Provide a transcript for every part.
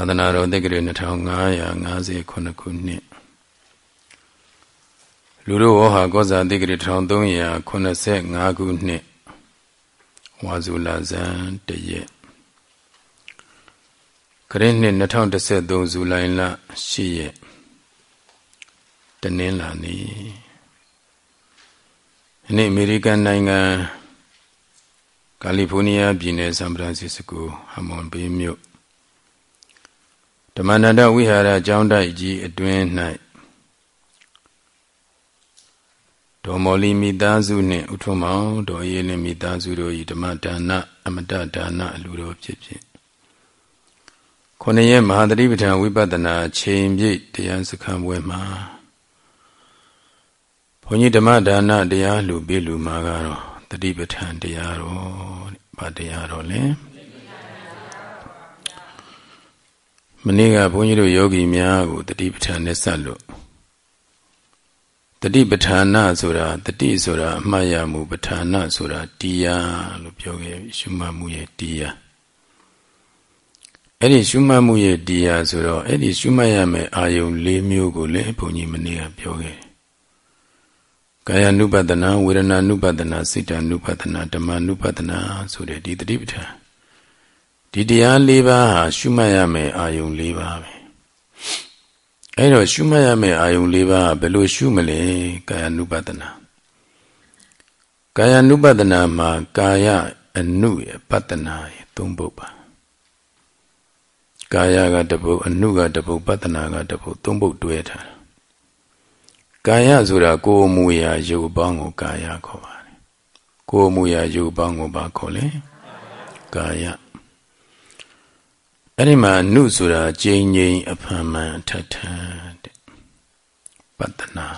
သာသနာတော်တက္ကရာ2559ခုနှစ်လူတို့ဝဟာကောဇာတက္ကရာ1385ခုနှစ်ဝါဇူလာဇန်တရက်ခရစ်နှစ်2013ဇူလိုင်လ10ရက်တနင်္လာနေ့ဒီနေ့အမေရိကန်နိုင်ငံကာလီဖိုးနီးယားပြည်နယ်ဆန်ဖရန်စစ္စကိုဟမွန်ဘေးမြို့ ဓမ္မန္တဝိဟာရကျောင်းတိုက်ကြီးအတွင်း၌ဒေါ်မော်လီမိသားစုနှင့်ဥထုမောင်ဒေါ်အေးလင်းမိသားစုတို့၏ဓမ္မဒါနအမတဒါနအလူတော်ဖြစ်ဖြစ်ခုနှစ်ရက်မဟာသတိပဋ္ဌာန်ဝိပဿနာချိန်ပြည့်တရားစခန်းပွဲမှာဘုန်းကြီးဓမ္မဒါနတရားလူပြလူမှာကတော့တတိပဋ္ဌာန်တရားတော်ဗာတရားတော်လဲ မနေ့ကဘုန်းကြီးတို့ယောဂီများကိုတတိပဋ္ဌာန်နဲ့ဆက်လို့တတိပဋ္ဌာနာဆိုတာတတိဆိုတာအမှတ်ရမှုပဋ္ဌာနာဆိုတာတရားလို့ပြောခဲ့ပြီရှုမှတ်မှုရဲ့တရားအဲ့ဒီရှုမှတ်မှုရဲ့တရားဆိုတော့အဲ့ဒီရှုမှတ်ရမယ့်အာယုံ၄မျိုးကိုလည်းဘုန်းကြီးမနေ့ကပြောခဲ့ကာယ ानु ပဒနာဝေဒနာ ानु ပဒနာစိတ် ानु ပဒနာဓမ္မ ानु ပဒနာဆိုတဲ့ဒီတတိပဋ္ဌာန် ဒီတရား၄ပါးဟာရှုမှတ်ရမယ့်အာယုံ၄ပါးပဲအဲ့တော့ရှုမှတ်ရမယ့်အာယုံ၄ပါးဘယ်လိုရှုမလဲကာယ ानु ပဒနာကာယ ानु ပဒနာမှာကာယအနုရပတနာရသုံးပုဒ်ပါကာယကတပုတ်အနုကတပုတ်ပတနာကတပုတ်သုံးပုဒ်တွဲထားကာယဆိုတာကိုယ်မူရာရုပ်ပေါင်းကိုကာယခေါ်ပါတယ်ကိုယ်မူရာရုပ်ပေါင်းကိုဘာခေါ်လဲကာယ အဲ့ဒီမှာနုဆိုတာကျိန်ကျိန်အဖန်မှန်ထထတဲ့ပတ္တနာ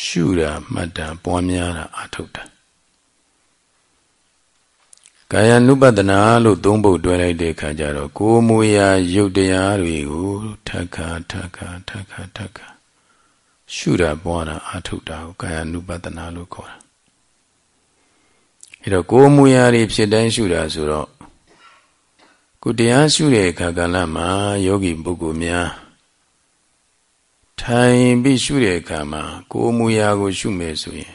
ရှုတာမှတ်တာပွားများတာအထုတ်တာကာယ ानु ပတ္တနာလို့သုံးပုဒ်တွဲလိုက်တဲ့အခါကျတော့ကိုယ်မူရာရုပ်တရားတွေကိုထက်ခါထက်ခါထက်ခါထက်ခါရှုတာပွားတာအထုတ်တာကိုကာယ ानु ပတ္တနာလို့ခေါ်တာအဲတော့ကိုယ်မူရာတွေဖြစ်တိုင်းရှုတာဆိုတော့ ကိုတရားရှုတဲ့အခါကလည်းမှာယောဂီပုဂ္ဂိုလ်များထိုင်ပြီးရှုတဲ့အခါမှာကိုယ်အမူအရာကို ရှုမယ်ဆိုရင်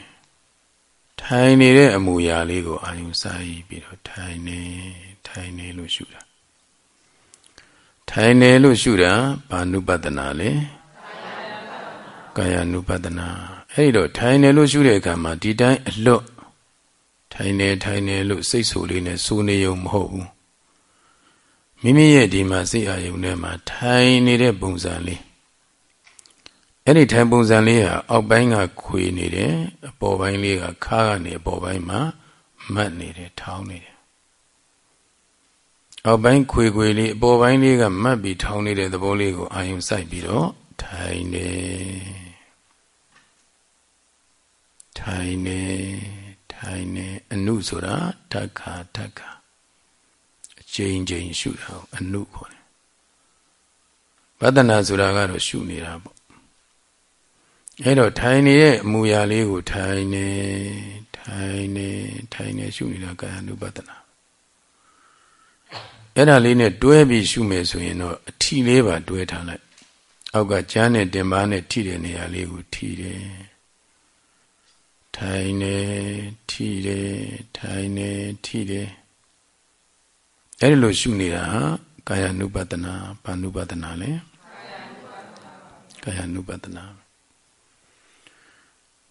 ထိုင်နေတဲ့အမူအရာလေးကိုအာယုံစားပြီးတော့ထိုင်နေထိုင်နေလို့ရှုတာထိုင်နေလို့ရှုတာဘာနုပဒနာလဲကာယ ानु ပဒနာအဲ့တော့ထိုင်နေလို့ရှုတဲ့အခါမှာဒီတိုင်းအလွတ်ထိုင်နေထိုင်နေလို့စိတ်ဆူလေးနဲ့စူနေုံမဟုတ်ဘူး မိမိရဲ့ဒီမှာစိတ်အာယုန်ထဲမှာထိုင်နေတဲ့ပုံစံလေးအဲ့ဒီထိုင်ပုံစံလေးဟာအောက်ပိုင်းကခွေနေတယ်အပေါ်ပိုင်းလေးကခါကနေအပေါ်ပိုင်းမှာမတ်နေတယ်ထောင်းနေတယ်အောက်ပိုင်းခွေခွေလေးအပေါ်ပိုင်းလေးကမတ်ပြီးထောင်းနေတဲ့သဘောလေးကိုအာယုန်စိုက်ပြီးတော့ထိုင်နေထိုင်နေထိုင်နေအနုဆိုတာဓက္ခဓက္ခ ချိန်ချိန်ရှုတာအနုခေါ်တယ်ဝဒနာဆိုတာကတော့ရှုနေတာပေါ့အဲ့တော့ထိုင်နေတဲ့အမူအရာလေးကိုထိုင်နေထိုင်နေထိုင်နေရှုနေတာကာယ ानु ပဒနာအဲ့ဒါလေးနဲ့တွဲပြီးရှုမယ်ဆိုရင်တော့အထီလေးပါတွဲထားလိုက်အောက်ကကျမ်းနဲ့တင်ပါနဲ့ထိတဲ့နေရာလေးကိုထိတယ်ထိုင်နေထိတယ်ထိုင်နေထိတယ် အဲ့ဒီလိုရှုနေတာကာယ ानु ပတနာဘာ ानु ပတနာလဲကာယ ानु ပတနာ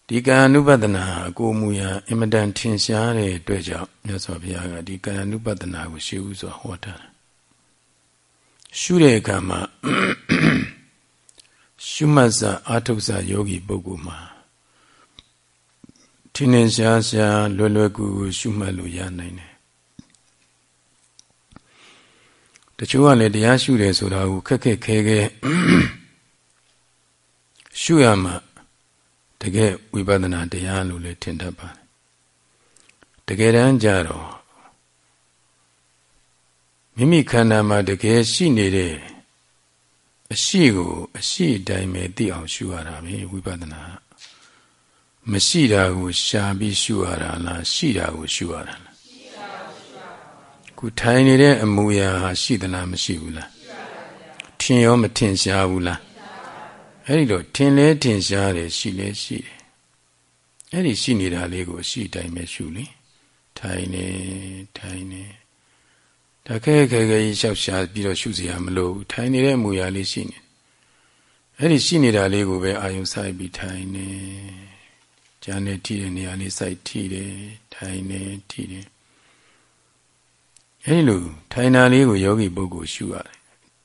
ဒီကာယ ानु ပတနာကိုမူရာအင်မတန်ထင်ရှားတဲ့အတွက်ကြောင့်မြတ်စွာဘုရားကဒီကာယ ानु ပတနာကိုရှေးဥစွာဟောထားတယ်ရှုတဲ့အခါမှာရှုမှတ်စာအာထုစာယောဂီပုဂ္ဂိုလ်မှာထင်ထင်ရှားရှားလွယ်လွယ်ကူကူရှုမှတ်လို့ရနိုင်တယ် တချို့ကလည်းတရားရှုတယ်ဆိုတာကိုခက်ခက်ခဲခဲရှုရမှတကယ်ဝိပဿနာတရားလို့လည်းထင်တတ်ပါတယ်တကယ်တမ်းကျတော့မိမိခန္ဓာမှာတကယ်ရှိနေတဲ့အရှိကိုအရှိတိုင်းပဲသိအောင်ရှုရတာပဲဝိပဿနာမရှိတာကိုရှာပြီးရှုရတာလားရှိတာကိုရှုရတာလား ခုထိုင်နေတဲ့အမူအရာဟာရှိသလားမရှိဘူးလားထင်ရောမထင်ရှားဘူးလားအဲ့ဒီတော့ထင်လဲထင်ရှားတယ်ရှိလဲရှိတယ်အဲ့ဒီရှိနေတာလေးကိုရှိတိုင်းပဲရှုလေထိုင်နေထိုင်နေတခဲခဲခဲကြီးလျှောက်ရှာပြီးတော့ရှုစရာမလိုဘူးထိုင်နေတဲ့မူရာလေးရှိနေအဲ့ဒီရှိနေတာလေးကိုပဲအာယုံဆိုင်ပြီးထိုင်နေဉာဏ်နဲ့ထိတဲ့နေရာလေးစိုက်ထိတယ်ထိုင်နေထိတယ် အဲဒီလိုထိုင်တာလေးကိုယောဂီပုဂ္ဂိုလ်ရှုရတယ်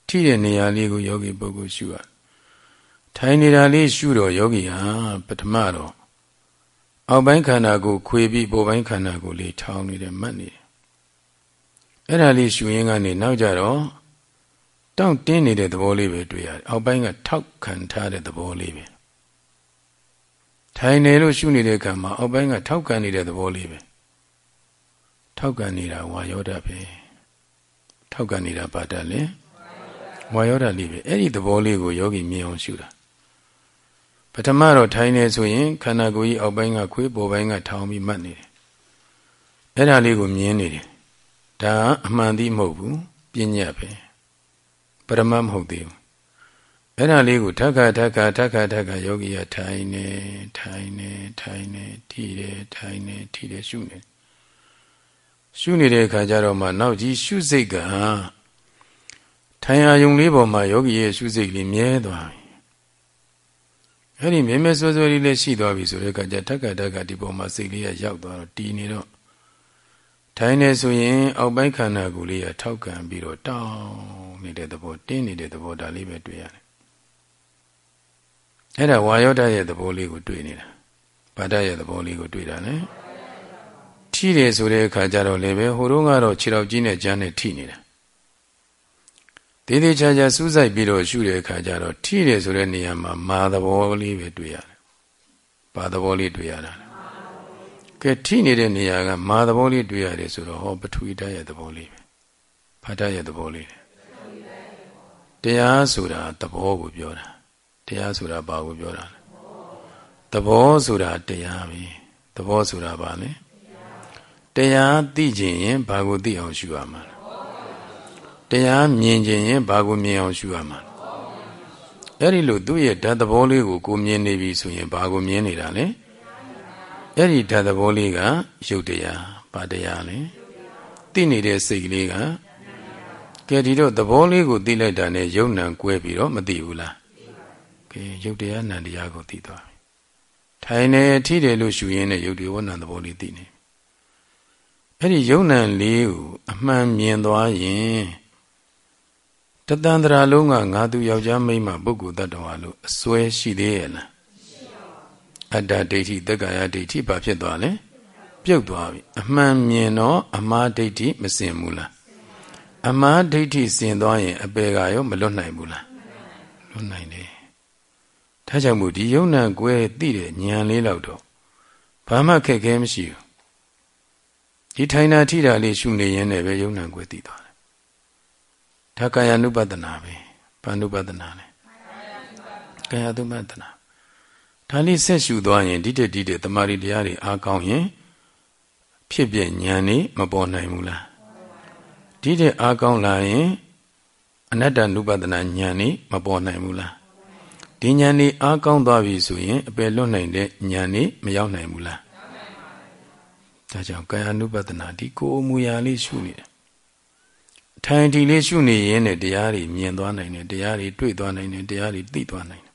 ထိတဲ့နေရာလေးကိုယောဂီပုဂ္ဂိုလ်ရှုရတယ်ထိုင်နေတာလေးရှုတော့ယောဂီဟာပထမတော့အောက်ပိုင်းခန္ဓာကိုခွေပြီးပေါ်ပိုင်းခန္ဓာကိုလေးထောင်းနေတယ်မှတ်နေတယ်အဲ့ဒါလေးရှုရင်းကနေနောက်ကြတော့တောင့်တင်းနေတဲ့သဘောလေးပဲတွေ့ရတယ်အောက်ပိုင်းကထောက်ခံထားတဲ့သဘောလေးပဲထိုင်နေလို့ရှုနေတဲ့အခါမှာအောက်ပိုင်းကထောက်ကန်နေတဲ့သဘောလေးပဲ ထောက်ကန်နေတာဝါယောဓာပဲထောက်ကန်နေတာပါတတ်လေဝါယောဓာလေးပဲအဲ့ဒီသဘောလေးကိုယောဂီမြင်အောင်ရှုတာပထမတော့ထိုင်နေဆိုရင်ခန္ဓာကိုယ်ကြီးအောက်ပိုင်းကခွေးပေါ်ပိုင်းကထောင်ပြီးမှတ်နေတယ်အဲ့ဒါလေးကိုမြင်နေတယ်ဒါအမှန်သည်မဟုတ်ဘူးပညာပဲပရမတ်မဟုတ်သေးဘူးအဲ့ဒါလေးကိုထက်ခါထက်ခါထက်ခါထက်ခါယောဂီကထိုင်နေထိုင်နေထိုင်နေထိတယ်ထိုင်နေထိတယ်ရှုနေ ရှုနေတဲ့အခါကျတော့မှနောက်ကြီးရှုစိတ်ကထိုင်အာယုံလေးပေါ်မှာယောဂီရဲ့ရှုစိတ်လေးမြဲသွားပြီအဲ့ဒီမြဲမြဲဆွဆွလေးလည်းရှိသွားပြီဆိုတဲ့အခါကျထက်ခါထက်ခါဒီပေါ်မှာစိတ်လေးကရောက်သွားတော့တည်နေတော့ထိုင်နေဆိုရင်အောက်ပိုင်းခန္ဓာကိုယ်လေးကထောက်ကန်ပြီးတော့တောင်းနေတဲ့သဘောတင်းနေတဲ့သဘောဒါလေးပဲတွေ့ရတယ်အဲ့ဒါဝါယောဒရဲ့သဘောလေးကိုတွေ့နေတာဗာဒရဲ့သဘောလေးကိုတွေ့တာလေ ထိတယ်ဆိုတဲ့အခါကျတော့လည်းပဲဟိုတုန်းကတော့ခြေတော်ကြီးနဲ့ကြမ်းနဲ့ထိနေတာသေးသေးချာချာစူးစိုက်ပြီးတော့ရှုတဲ့အခါကျတော့ထိတယ်ဆိုတဲ့နေရာမှာမာသဘောလေးပဲတွေ့ရတယ်ဘာသဘောလေးတွေ့ရတာလဲကဲထိနေတဲ့နေရာကမာသဘောလေးတွေ့ရတယ်ဆိုတော့ဟောပထဝီဓာတ်ရဲ့သဘောလေးပဲဖာဓာတ်ရဲ့သဘောလေးတရားဆိုတာသဘောကိုပြောတာတရားဆိုတာဘာကိုပြောတာလဲသဘောဆိုတာတရားပဲသဘောဆိုတာဘာလဲ တရားသိခြင်းရင်ဘာကိုသိအောင်ရှုရမှာလဲတရားမြင်ခြင်းရင်ဘာကိုမြင်အောင်ရှုရမှာလဲအဲ့ဒီလိုသူ့ရဲ့ဓာတ်သဘောလေးကိုကိုမြင်နေပြီဆိုရင်ဘာကိုမြင်နေတာလဲအဲ့ဒီဓာတ်သဘောလေးကရုပ်တရားဘာတရားလဲသိနေတဲ့စိတ်လေးကကဲဒီတော့သဘောလေးကိုသိလိုက်တာနဲ့ယုံ nant ကွဲပြီးတော့မသိဘူးလားကဲရုပ်တရားနံတရားကိုသိသွားပြီထိုင်နေထိတယ်လို့ရှုရင်းနဲ့ရုပ်တရားဝဏ္ဏသဘောလေးသိနေ အဲ့ဒီယုံ nant လေးကိုအမှန်မြင်သွားရင်တတန္တရာလုံးကငါသူယောက်ျားမိန်းမပုဂ္ဂိုလ်တ attva လို့အစွဲရှိသေးရဲ့လားအတ္တဒိဋ္ဌိတက္ကာယဒိဋ္ဌိဘာဖြစ်သွားလဲပြုတ်သွားပြီအမှန်မြင်တော့အမှားဒိဋ္ဌိမစင်ဘူးလားအမှားဒိဋ္ဌိစင်သွားရင်အပေကရောမလွတ်နိုင်ဘူးလားလွတ်နိုင်တယ်ဒါကြောင့်မို့ဒီယုံ nant ကွဲသိတဲ့ဉာဏ်လေးလောက်တော့ဘာမှခက်ခဲမရှိဘူး ဒီထိုင်တာထိတာလေးရှုနေရင်လည်းပဲယုံ nant ကွဲသိသွားတယ်ဒါကာယ ानु ပဒနာပဲဘာ ानु ပဒနာလဲကာယ ानु ပဒနာဒါလေးဆက်ရှုသွားရင်ဒီတက်ဒီတက်တမာရီတရားတွေအားကောင်းရင်ဖြစ်ပြဉာဏ်นี่မပေါ်နိုင်ဘူးလားဒီတက်အားကောင်းလာရင်အနတ္တနုပဒနာဉာဏ်นี่မပေါ်နိုင်ဘူးလားဒီဉာဏ်นี่အားကောင်းသွားပြီဆိုရင်အပယ်လွတ်နိုင်တဲ့ဉာဏ်นี่မရောက်နိုင်ဘူးလား ဒါကြောင့်ကာယ ानु ပတနာဒီကိုယ်အမူအရာလေးရှုနေတယ်ထိုင်ထီလေးရှုနေရင်တဲ့တရားတွေမြင်သွားနိုင်တယ်တရားတွေတွေ့သွားနိုင်တယ်တရားတွေသိသွားနိုင်တယ်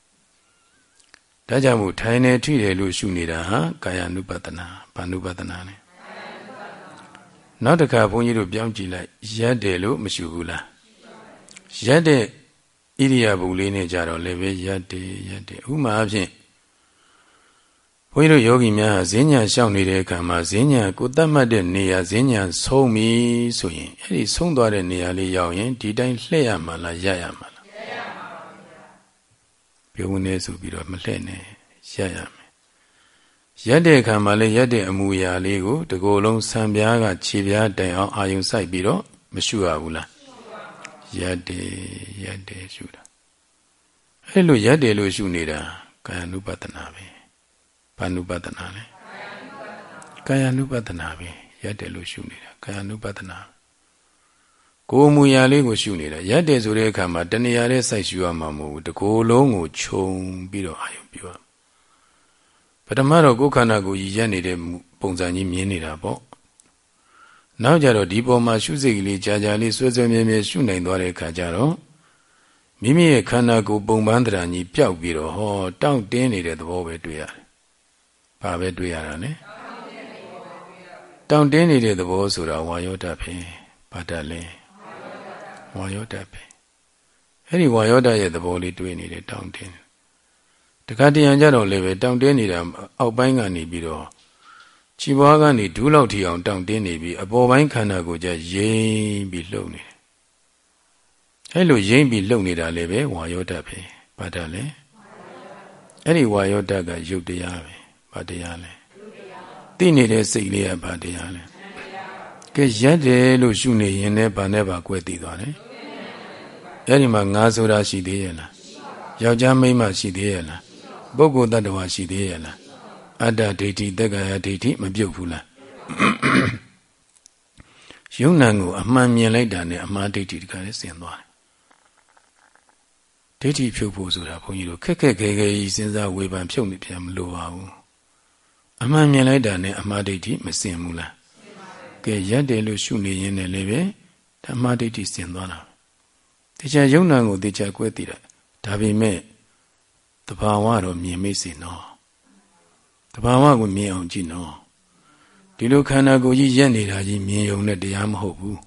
ဒါကြောင့်မို့ထိုင်နေထိတယ်လို့ရှုနေတာဟာကာယ ानु ပတနာဘာနုပတနာလဲနောက်တစ်ခါဘုန်းကြီးတို့ပြောင်းကြည့်လိုက်ရက်တယ်လို့မရှုဘူးလားရက်တဲ့ဣရိယာပုလေးနဲ့ကြတော့လည်းပဲရက်တယ်ရက်တယ်ဥမာအဖြစ် ဘုန်းကြီးတို့ယောဂီများဟာဈဉ္ညာရှောက်နေတဲ့အခါမှာဈဉ္ညာကိုတတ်မှတ်တဲ့နေရာဈဉ္ညာဆုံးပြီဆိုရင်အဲ့ဒီဆုံးသွားတဲ့နေရာလေးရောက်ရင်ဒီတိုင်းလှည့်ရမှာလားရရမှာလားရရမှာပါဘုရားပြောနေဆိုပြီးတော့မလှည့်နဲ့ရရမယ်ရက်တဲ့အခါမှာလည်းရက်တဲ့အမူအရာလေးကိုတကိုယ်လုံးဆံပြားကခြေပြားတိုင်အောင်အာယုံစိုက်ပြီးတော့မရှုရဘူးလားရက်တယ်ရက်တယ်ရှုတာအဲ့လိုရက်တယ်လို့ရှုနေတာကာယ ानु ပတနာပဲ ဘာနုပဒနာလဲကာယ ानु ပဒနာပဲရက်တယ်လို့ရှုနေတာကာယ ानु ပဒနာကိုယ်မူရာလေးကိုရှုနေတာရက်တယ်ဆိုတဲ့အခါမှာတဏှာလေးစိုက်ရှုရမှာမဟုတ်ဘူးတကိုယ်လုံးကိုခြုံပြီးတော့အာယုံပြုရပထမတော့ကိုယ်ခန္ဓာကိုယ်ရည်ရက်နေတဲ့ပုံစံကြီးမြင်နေတာပေါ့နောက်ကြတော့ဒီပေါ်မှာရှုစိတ်ကလေးကြာကြာလေးဆွဲဆွဲမြဲမြဲရှုနိုင်သွားတဲ့အခါကျတော့မိမိရဲ့ခန္ဓာကိုယ်ပုံပန်းတရာကြီးပျောက်ပြီးတော့ဟောတောင့်တင်းနေတဲ့သဘောပဲတွေ့ရတယ် ဘာပဲတွေ့ရတာလဲ။တောင့်တင်းနေတဲ့သဘောဆိုတာဝါယောဓာတ်ပဲ။ဘာဓာတ်လဲ။ဝါယောဓာတ်ပဲ။အဲ့ဒီဝါယောဓာတ်ရဲ့သဘောလေးတွေ့နေတယ်တောင့်တင်း။တခါတရံကြတော့လည်းပဲတောင့်တင်းနေတာအောက်ပိုင်းကနေပြီးတော့ခြေပွားကနေဒူးလောက်ထီအောင်တောင့်တင်းနေပြီးအပေါ်ပိုင်းခန္ဓာကိုယ်ကျရိမ့်ပြီးလှုပ်နေတယ်အဲ့လိုရိမ့်ပြီးလှုပ်နေတာလည်းပဲဝါယောဓာတ်ပဲဘာဓာတ်လဲအဲ့ဒီဝါယောဓာတ်ကယုတ်တရားပဲ ဘာတရားလဲသိနေတဲ့စိတ်လေးကဘာတရားလဲကဲရက်တယ်လို့ရှုနေရင်လည်းဘာနဲ့ဘာကွဲသိသွားတယ်အဲ့ဒီမှာငါဆိုတာရှိသေးရဲ့လားယောက်ျားမိန်းမရှိသေးရဲ့လားပုဂ္ဂိုလ်တ attva ရှိသေးရဲ့လားအတ္တဒိဋ္ဌိတက္ကရာဒိဋ္ဌိမပြုတ်ဘူးလားယုံ nant ကိုအမှန်မြင်လိုက်တာနဲ့အမှားဒိဋ္ဌိတခါလေးဆင်သွားတယ်ဒိဋ္ဌိဖြုတ်ဖို့ဆိုတာဘုန်းကြီးတို့ခက်ခက်ခဲခဲကြီးစဉ်းစားဝေဖန်ဖြုတ်နေပြန်မလိုပါဘူး အမှန်မြင်လိုက်တာနဲ့အမှားဒိဋ္ဌိမစင်ဘူးလားကဲရက်တယ်လို့ရှုနေရင်လည်းပဲဓမ္မဒိဋ္ဌိစင်သွားတာတရားယုံ nant ကိုတရားကွဲသိတာဒါပေမဲ့တဘာဝတော့မြင်မိစေနော်တဘာဝကိုမြင်အောင်ကြည့်နော်ဒီလိုခန္ဓာကိုယ်ကြီးရက်နေတာကြီးမြင်ုံနဲ့တရားမဟုတ်ဘူး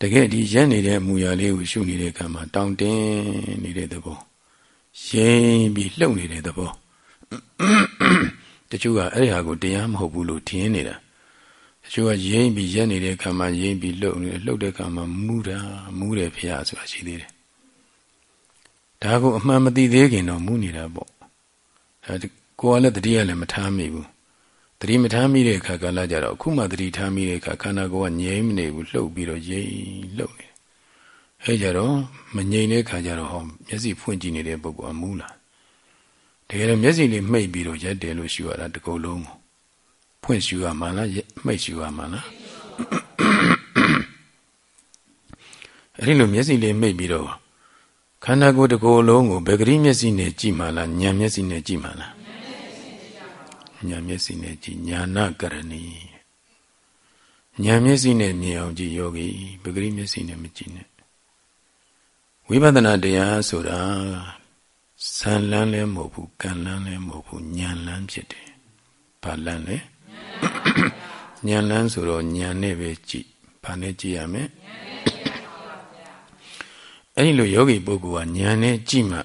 တကယ်ဒီရက်နေတဲ့အမူအရာလေးကိုရှုနေတဲ့အခါမှာတောင်းတင်းနေတဲ့သဘော ရိမ့်ပြီးလှုပ်နေတဲ့သဘောတချို့ကအဲ့ဒီဟာကိုတရားမဟုတ်ဘူးလို့ထင်နေတာတချို့ကရိမ့်ပြီးရက်နေတဲ့အခါမှာရိမ့်ပြီးလှုပ်နေလှုပ်တဲ့အခါမှာမူတာမူတယ်ဖရာဆိုတာရှိသေးတယ်ဒါကိုအမှန်မသိသေးခင်တော့မူးနေတာပေါ့ဒါကိုယ်ကလည်းတတိယလည်းမထားမိဘူးတတိမထားမိတဲ့အခါကလည်းကြတော့အခုမှတတိထားမိတဲ့အခါခန္ဓာကိုယ်ကငြိမ်မနေဘူးလှုပ်ပြီးတော့ရိမ့်လှုပ်နေ အဲကြတော့မငြိမ်တဲ့အခါကျတော့ဟောမျက်စိဖွင့်ကြည့်နေတဲ့ပုဂ္ဂိုလ်အမူးလားတကယ်တော့မျက်စိလေးမှိတ်ပြီးတော့ရက်တယ်လို့ရှူရတာတကုတ်လုံးကိုဖွင့်ရှူရမှာလားမှိတ်ရှူရမှာလားအဲဒီလိုမျက်စိလေးမှိတ်ပြီးတော့ခန္ဓာကိုယ်တစ်ကိုယ်လုံးကိုဘယ်ကလေးမျက်စိနဲ့ကြည့်မှလားဉာဏ်မျက်စိနဲ့ကြည့်မှလားဉာဏ်မျက်စိနဲ့ကြည့်ညာနာကရဏီဉာဏ်မျက်စိနဲ့မြင်အောင်ကြည့်ယောဂီဘယ်ကလေးမျက်စိနဲ့မကြည့်နဲ့ ဝိပဿနာတရားဆိုတာဇန်လန်းလည်းမဟုတ်ဘူးကံလန်းလည်းမဟုတ်ဘူးဉာဏ်လန်းဖြစ်တယ်ဘာလန်းလဲဉာဏ်လန်းဆိုတော့ဉာဏ်နဲ့ပဲကြည့်ဘာနဲ့ကြည့်ရမလဲအဲ့ဒီလိုယောဂီပုဂ္ဂိုလ်ကဉာဏ်နဲ့ကြည့်မှ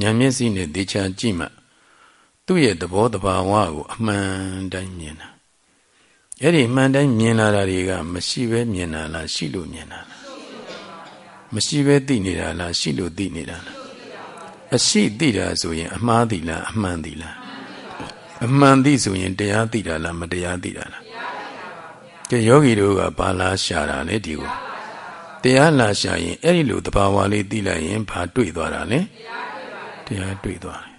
ဉာဏ်မျက်စိနဲ့သေချာကြည့်မှသူ့ရဲ့သဘောတဘာဝကိုအမှန်တိုင်းမြင်တာအဲ့ဒီအမှန်တိုင်းမြင်လာတာတွေကမရှိဘဲမြင်တာလားရှိလို့မြင်တာလား မရှိဘဲသိနေတာလားရှိလို့သိနေတာလားအရှိသိတာဆိုရင် အမှားသိလားအမှန်သိလားအမှန်သိဆိုရင်တရားသိတာလားမတရားသိတာလားကဲယောဂီတို့ကဘာလားရှာတာလဲဒီကိုတရားလာရှာရင်အဲ့ဒီလိုတဘာဝလေးသိလိုက်ရင်ဘာတွေ့သွားတာလဲတရားတွေ့သွားတယ်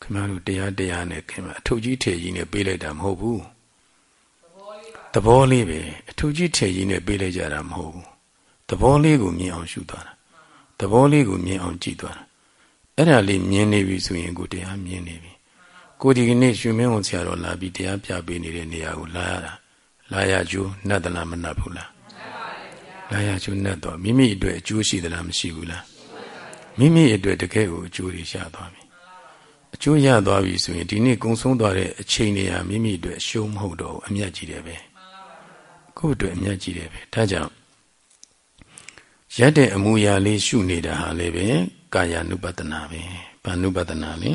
ခင်ဗျားတို့တရားတရားနဲ့ခင်ဗျာအထုပ်ကြီးထေကြီးနဲ့ပေးလိုက်တာမဟုတ်ဘူးသဘောလေးပဲအထုပ်ကြီးထေကြီးနဲ့ပေးလိုက်ကြတာမဟုတ်ဘူး သဘောလေးကိုမြင်အောင်ရှုသွားတာသဘောလေးကိုမြင်အောင်ကြည့်သွားတာအဲ့ဒါလေးမြင်နေပြီဆိုရင်ကိုတရားမြင်နေပြီကိုဒီကနေ့ရှင်မင်းဝန်ဆရာတော်လာပြီးတရားပြပေးနေတဲ့နေရာကိုလာရတာလာရကျိုးနတ်တလားမနတ်ဘူးလားလာရကျိုးနဲ့တော့မိမိအတွက်အကျိုးရှိသလားမရှိဘူးလားမိမိအတွက်တကယ်ကိုအကျိုးတွေရသွားပြီအကျိုးရသွားပြီဆိုရင်ဒီနေ့ကုံဆုံးသွားတဲ့အချိန်တွေဟာမိမိအတွက်အရှုံးမဟုတ်တော့ဘူးအမြတ်ကြီးတယ်ပဲကိုယ့်အတွက်အမြတ်ကြီးတယ်ပဲဒါကြောင့် ရက်တဲ့အမူအရာလေးရှုနေတာဟာလည်းပဲကာယ ानु ပတနာပဲဘာ ानु ပတနာလဲ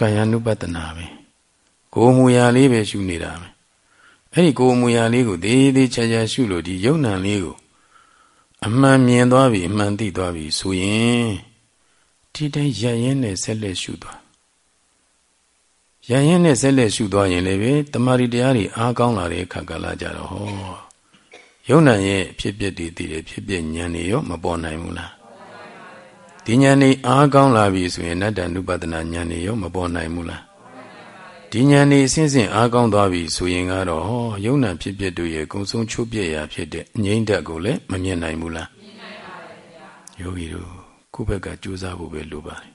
ကာယ ानु ပတနာပဲကိုယ်မူအရာလေးပဲရှုနေတာပဲအဲ့ဒီကိုယ်မူရာလေးကိုသေးသေးချာချာရှုလို့ဒီယုံ nant လေးကိုအမှန်မြင်သွားပြီအမှန်သိသွားပြီဆိုရင်ဒီတိုင်းရရင်နဲ့ဆက်လက်ရှုသွားရရင်နဲ့ဆက်လက်ရှုသွားရင်လည်းပဲတမာရီတရားတွေအားကောင်းလာတဲ့အခါကလာကြတော့ဟော ယုံ nant ရဲ့ဖြစ်ပျက်တွေသိတယ်ဖြစ်ပျက်ဉာဏ်တွေရောမပေါ်နိုင်ဘူးလားဒီဉာဏ်တွေအားကောင်းလာပြီဆိုရင်နတ္တနုပဒနာဉာဏ်တွေရောမပေါ်နိုင်ဘူးလားဒီဒီဉာဏ်นี่အစဉ်စဉ်အားကောင်းသွားပြီဆိုရင်ကတော့ယုံနာဖြစ်ဖြစ်တို့ရဲ့ကုံဆုံးချိုးပြက်ရာဖြစ်တဲ့အငိမ့်ဓာတ်ကိုလည်းမမြင်နိုင်ဘူးလားမြင်နိုင်ပါတယ်ဗျာယောဂီတို့ကိုယ့်ဘက်ကကြိုးစားဖို့ပဲလိုပါတယ်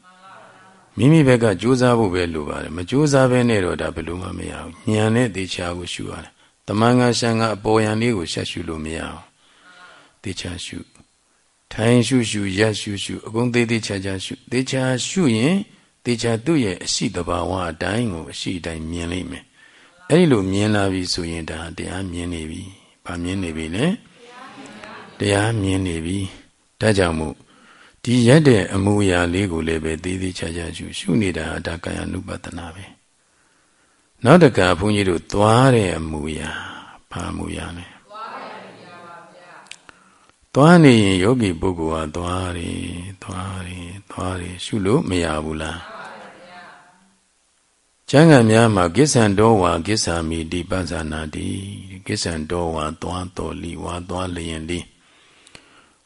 မိမိဘက်ကကြိုးစားဖို့ပဲလိုပါတယ်မကြိုးစားဘဲနဲ့တော့ဒါဘယ်လိုမှမရဘူးဉာဏ်နဲ့တေချာကိုရှုရတယ်တ မန်ငါရှံကအပေါ်ယံလေးကိုရှက်ရှုလို့မရအောင်တေချာရှုထိုင်ရှုရှုရက်ရှုရှုအကုန်သေးသေးချာချာရှုတေချာရှုရင်တေချာသူ့ရဲ့အရှိတဘာဝအတိုင်းကိုအရှိတိုင်းမြင်လိမ့်မယ်အဲ့ဒီလိုမြင်လာပြီဆိုရင်ဒါတရားမြင်နေပြီ။ဘာမြင်နေပြီလဲ။တရားမြင်နေပြီ။ဒါကြောင့်မို့ဒီရက်တဲ့အမူအရာလေးကိုလည်းပဲသေးသေးချာချာရှုရှုနေတာဒါကာယ ानु ပတနာပဲ။ နောက်တကဘုန်းကြီးတို့သွားတဲ့အမူအရာဘာအမူအရာလဲ။သွားနေရင်ယောဂီပုဂ္ဂိုလ်ဟာသွားတယ်သွားတယ်သွားတယ်ရှုလို့မရဘူးလား။ကျမ်းဂန်များမှာကိစ္ဆံတော်ဝါကိစ္ဆာမိတိပဇာနာတိကိစ္ဆံတော်ဝါသွားတော်လီဝါသွားလျင်လီ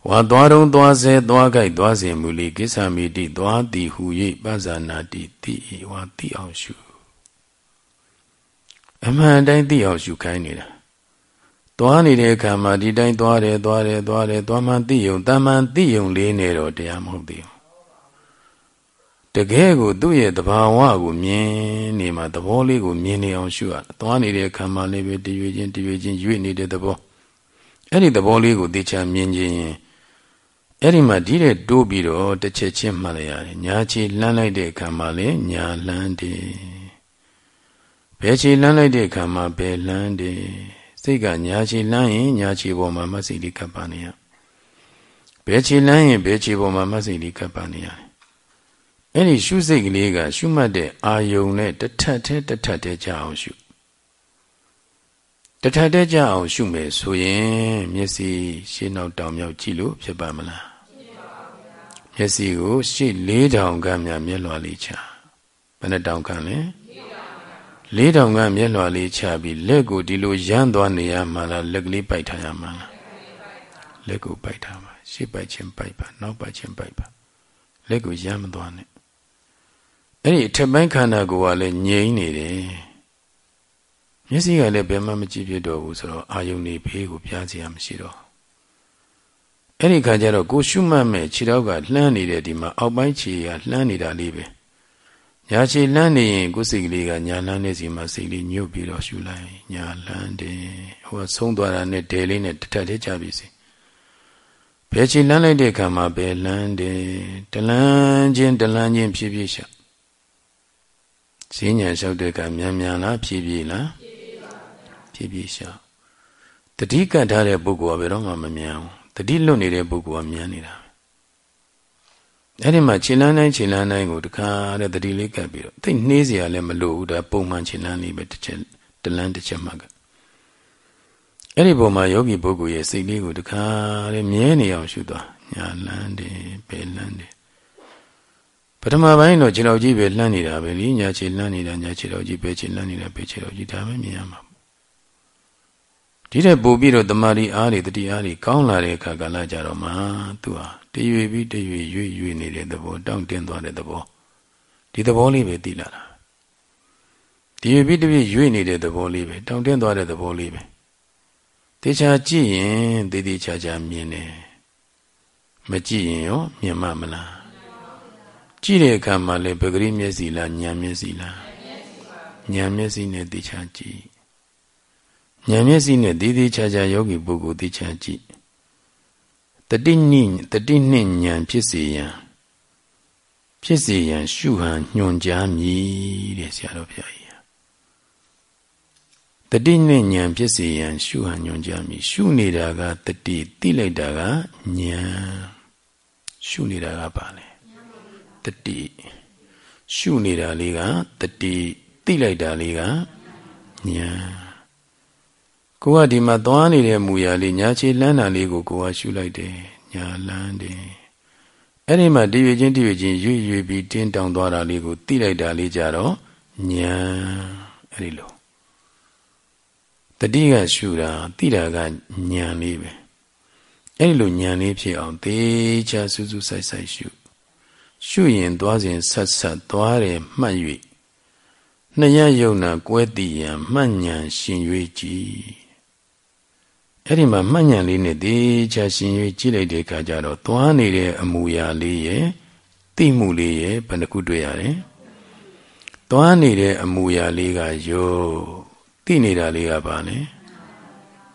ဝါသွားတုံးသွားစေသွားကြိုက်သွားစဉ်မူလီကိစ္ဆာမိတိသွားသည်ဟူ၍ပဇာနာတိတိဝါတိအောင်ရှု အမှန်တိုင်းသိအောင်ရှုခိုင်းနေတာသွားနေတဲ့အခါမှာဒီတိုင်းသွားတယ်သွားတယ်သွားတယ်သွားမှသိယုံတမှန်သိယုံလေးနေတော့တရားမဟုတ်သေးဘူးတကယ်ကိုသူ့ရဲ့တဘာဝကိုမြင်နေမှာသဘောလေးကိုမြင်နေအောင်ရှုရသွားနေတဲ့ခံမှလေးပဲတရွေချင်းတရွေချင်းရွေ့နေတဲ့သဘောအဲ့ဒီသဘောလေးကိုသိချာမြင်ခြင်းရင်အဲ့ဒီမှာဒီတဲ့တိုးပြီးတော့တစ်ချက်ချင်းမှတ်လိုက်ရတယ်ညာချီလှမ်းလိုက်တဲ့ခံမှလည်းညာလှမ်းတယ် ဘယ်ချီလှမ်းလိုက်တဲ့ခံမှဘယ်လှမ်းတယ်စိတ်ကညာချီလှမ်းရင်ညာချီပေါ်မှာမစိတ်လေးကပ်ပါနေရဘယ်ချီလှမ်းရင်ဘယ်ချီပေါ်မှာမစိတ်လေးကပ်ပါနေရတယ်အဲ့ဒီရှုစိတ်ကလေးကရှုမှတ်တဲ့အာယုံနဲ့တထက်ထဲတထက်ထဲကြအောင်ရှုတထက်ထဲကြအောင်ရှုမယ်ဆိုရင်မျက်စိရှေ့နောက်တောင်မြောက်ကြည့်လို့ဖြစ်ပါမလားမျက်စိကိုရှေ့၄တောင်ကမျက်လွှာလေးချဘယ်နှတောင်ကလဲ ၄တောင်ကမျက်လွှာလေးချပြီးလက်ကိုဒီလိုရမ်းသွားနေရမှာလားလက်ကလေးပိုက်ထားရမှာလားလက်ကိုပိုက်ထားပါရှေ့ပိုက်ခြင်းပိုက်ပါနောက်ပိုက်ခြင်းပိုက်ပါလက်ကိုရမ်းမသွားနဲ့အဲ့ဒီအထက်ပိုင်းခန္ဓာကိုယ်ကလည်းငြိမ့်နေတယ်မျက်စိကလည်းဘယ်မှမကြည့်ဖြစ်တော့ဘူးဆိုတော့အာယုန်နေဖေးကိုပြားစီရမရှိတော့အဲ့ဒီခါကျတော့ကိုရှုမှတ်မဲ့ခြေထောက်ကလှမ်းနေတဲ့ဒီမှာအောက်ပိုင်းခြေကလှမ်းနေတာလေးပဲ ညာခြေလှမ်းနေရင်ကိုယ်စိတ်ကလေးကညာလှမ်းနေစီမှာစိတ်လေးညှို့ပြီးတော့ရှုလိုက်ညာလှမ်းတယ်ဟိုကဆုံးသွားတာနဲ့ဒဲလေးနဲ့တထက်လေးကြပြီစီဘယ်ခြေလှမ်းလိုက်တဲ့အခါမှာဘယ်လှမ်းတယ်တလန်းချင်းတလန်းချင်းဖြည်းဖြည်းရှာဈဉ္ညာလျှောက်တဲ့ကမြန်မြန်လားဖြည်းဖြည်းလားဖြည်းဖြည်းလျှောက်တတိကတ်ထားတဲ့ပုဂ္ဂိုလ်ကဘယ်တော့မှမမြန်ဘူးတတိလွတ်နေတဲ့ပုဂ္ဂိုလ်ကမြန်နေတာ အဲ့ဒီမှာခြေလန်းတိုင်းခြေလန်းတိုင်းကိုတခါတဲ့တတိလေးကပ်ပြီးတော့သိနှေးเสียလည်းမလိုဘူးဒါပုံမှန်ခြေလန်းလေးပဲတစ်ချက်တလန်းတစ်ချက်မှကအဲ့ဒီပုံမှာယောဂီပုဂ္ဂိုလ်ရဲ့စိတ်လေးကိုတခါတဲ့မြဲနေအောင်ရှုသွားညာလန်းတယ်ဘယ်လန်းတယ်ပထမပိုင်းတော့ခြေတော်ကြီးပဲလှမ်းနေတာပဲလीညာခြေလှမ်းနေတာညာခြေတော်ကြီးပဲခြေလှမ်းနေတာပဲခြေတော်ကြီးဒါပဲမြင်ရမှာ ဒီတဲ့ပို့ပြီးတော့တမာရီအားတွေတတိအားတွေကောင်းလာတဲ့အခါကလည်းကြတော့မှသူဟာတရွေပြီးတရွေရွေ့ရွေ့နေတဲ့သဘောတောင့်တင်းသွားတဲ့သဘောဒီသဘောလေးပဲသိလာတာဒီရွေ့ပြီးတရွေ့ရွေ့နေတဲ့သဘောလေးပဲတောင့်တင်းသွားတဲ့သဘောလေးပဲတေချာကြည့်ရင်တည်တည်ချာချာမြင်တယ်မကြည့်ရင်ရောမြင်မှမလားကြည့်တဲ့အခါမှာလည်းပဂရိမျက်စိလားညာမျက်စိလားညာမျက်စိနဲ့သိချာကြည့် ညာမျက်စိနဲ့ဒီဒီချာချာယောဂီပုဂ္ဂိုလ်သိချာကြည့်တတိနိတတိနှင့်ဉာဏ်ဖြစ်စေရန်ဖြစ်စေရန်ရှုဟန်ညွန်ကြားမည်တဲ့ဆရာတော်ဘုရားကြီးတတိနှင့်ဉာဏ်ဖြစ်စေရန်ရှုဟန်ညွန်ကြားမည်ရှုနေတာကတတိသိလိုက်တာကဉာဏ်ရှုနေတာကပါလေတတိရှုနေတာလေးကတတိသိလိုက်တာလေးကညာ ကိုကဒီမှာသွားနေတဲ့မူရာလေးညာချေလန်းတာလေးကိုကိုကရှုလိုက်တယ်ညာလန်းတယ်အဲ့ဒီမှာတရွေချင်းတရွေချင်းရွေ့ရွေ့ပြီးတင်းတောင်သွားတာလေးကိုသိလိုက်တာလေးကြတော့ညာအဲ့ဒီလိုတတိကရှုတာသိတာကညာလေးပဲအဲ့ဒီလိုညာလေးဖြစ်အောင်သေချာစူးစူးဆိုင်ဆိုင်ရှုရှုရင်သွားစဉ်ဆက်ဆက်သွားတယ်မှတ်၍နှစ်ရယုံနာကွဲတိယံမှတ်ဉဏ်ရှင်၍ကြည် အဲ့ဒီမှာမှတ်ဉဏ်လေးနဲ့တေချာရှင်၍ကြည့်လိုက်တဲ့အခါကျတော့သွားနေတဲ့အမူအရာလေးရဲ့သိမှုလေးရဲ့ဘယ်နှခုတွေ့ရတယ်သွားနေတဲ့အမူအရာလေးကယောသိနေတာလေးကဘာလဲ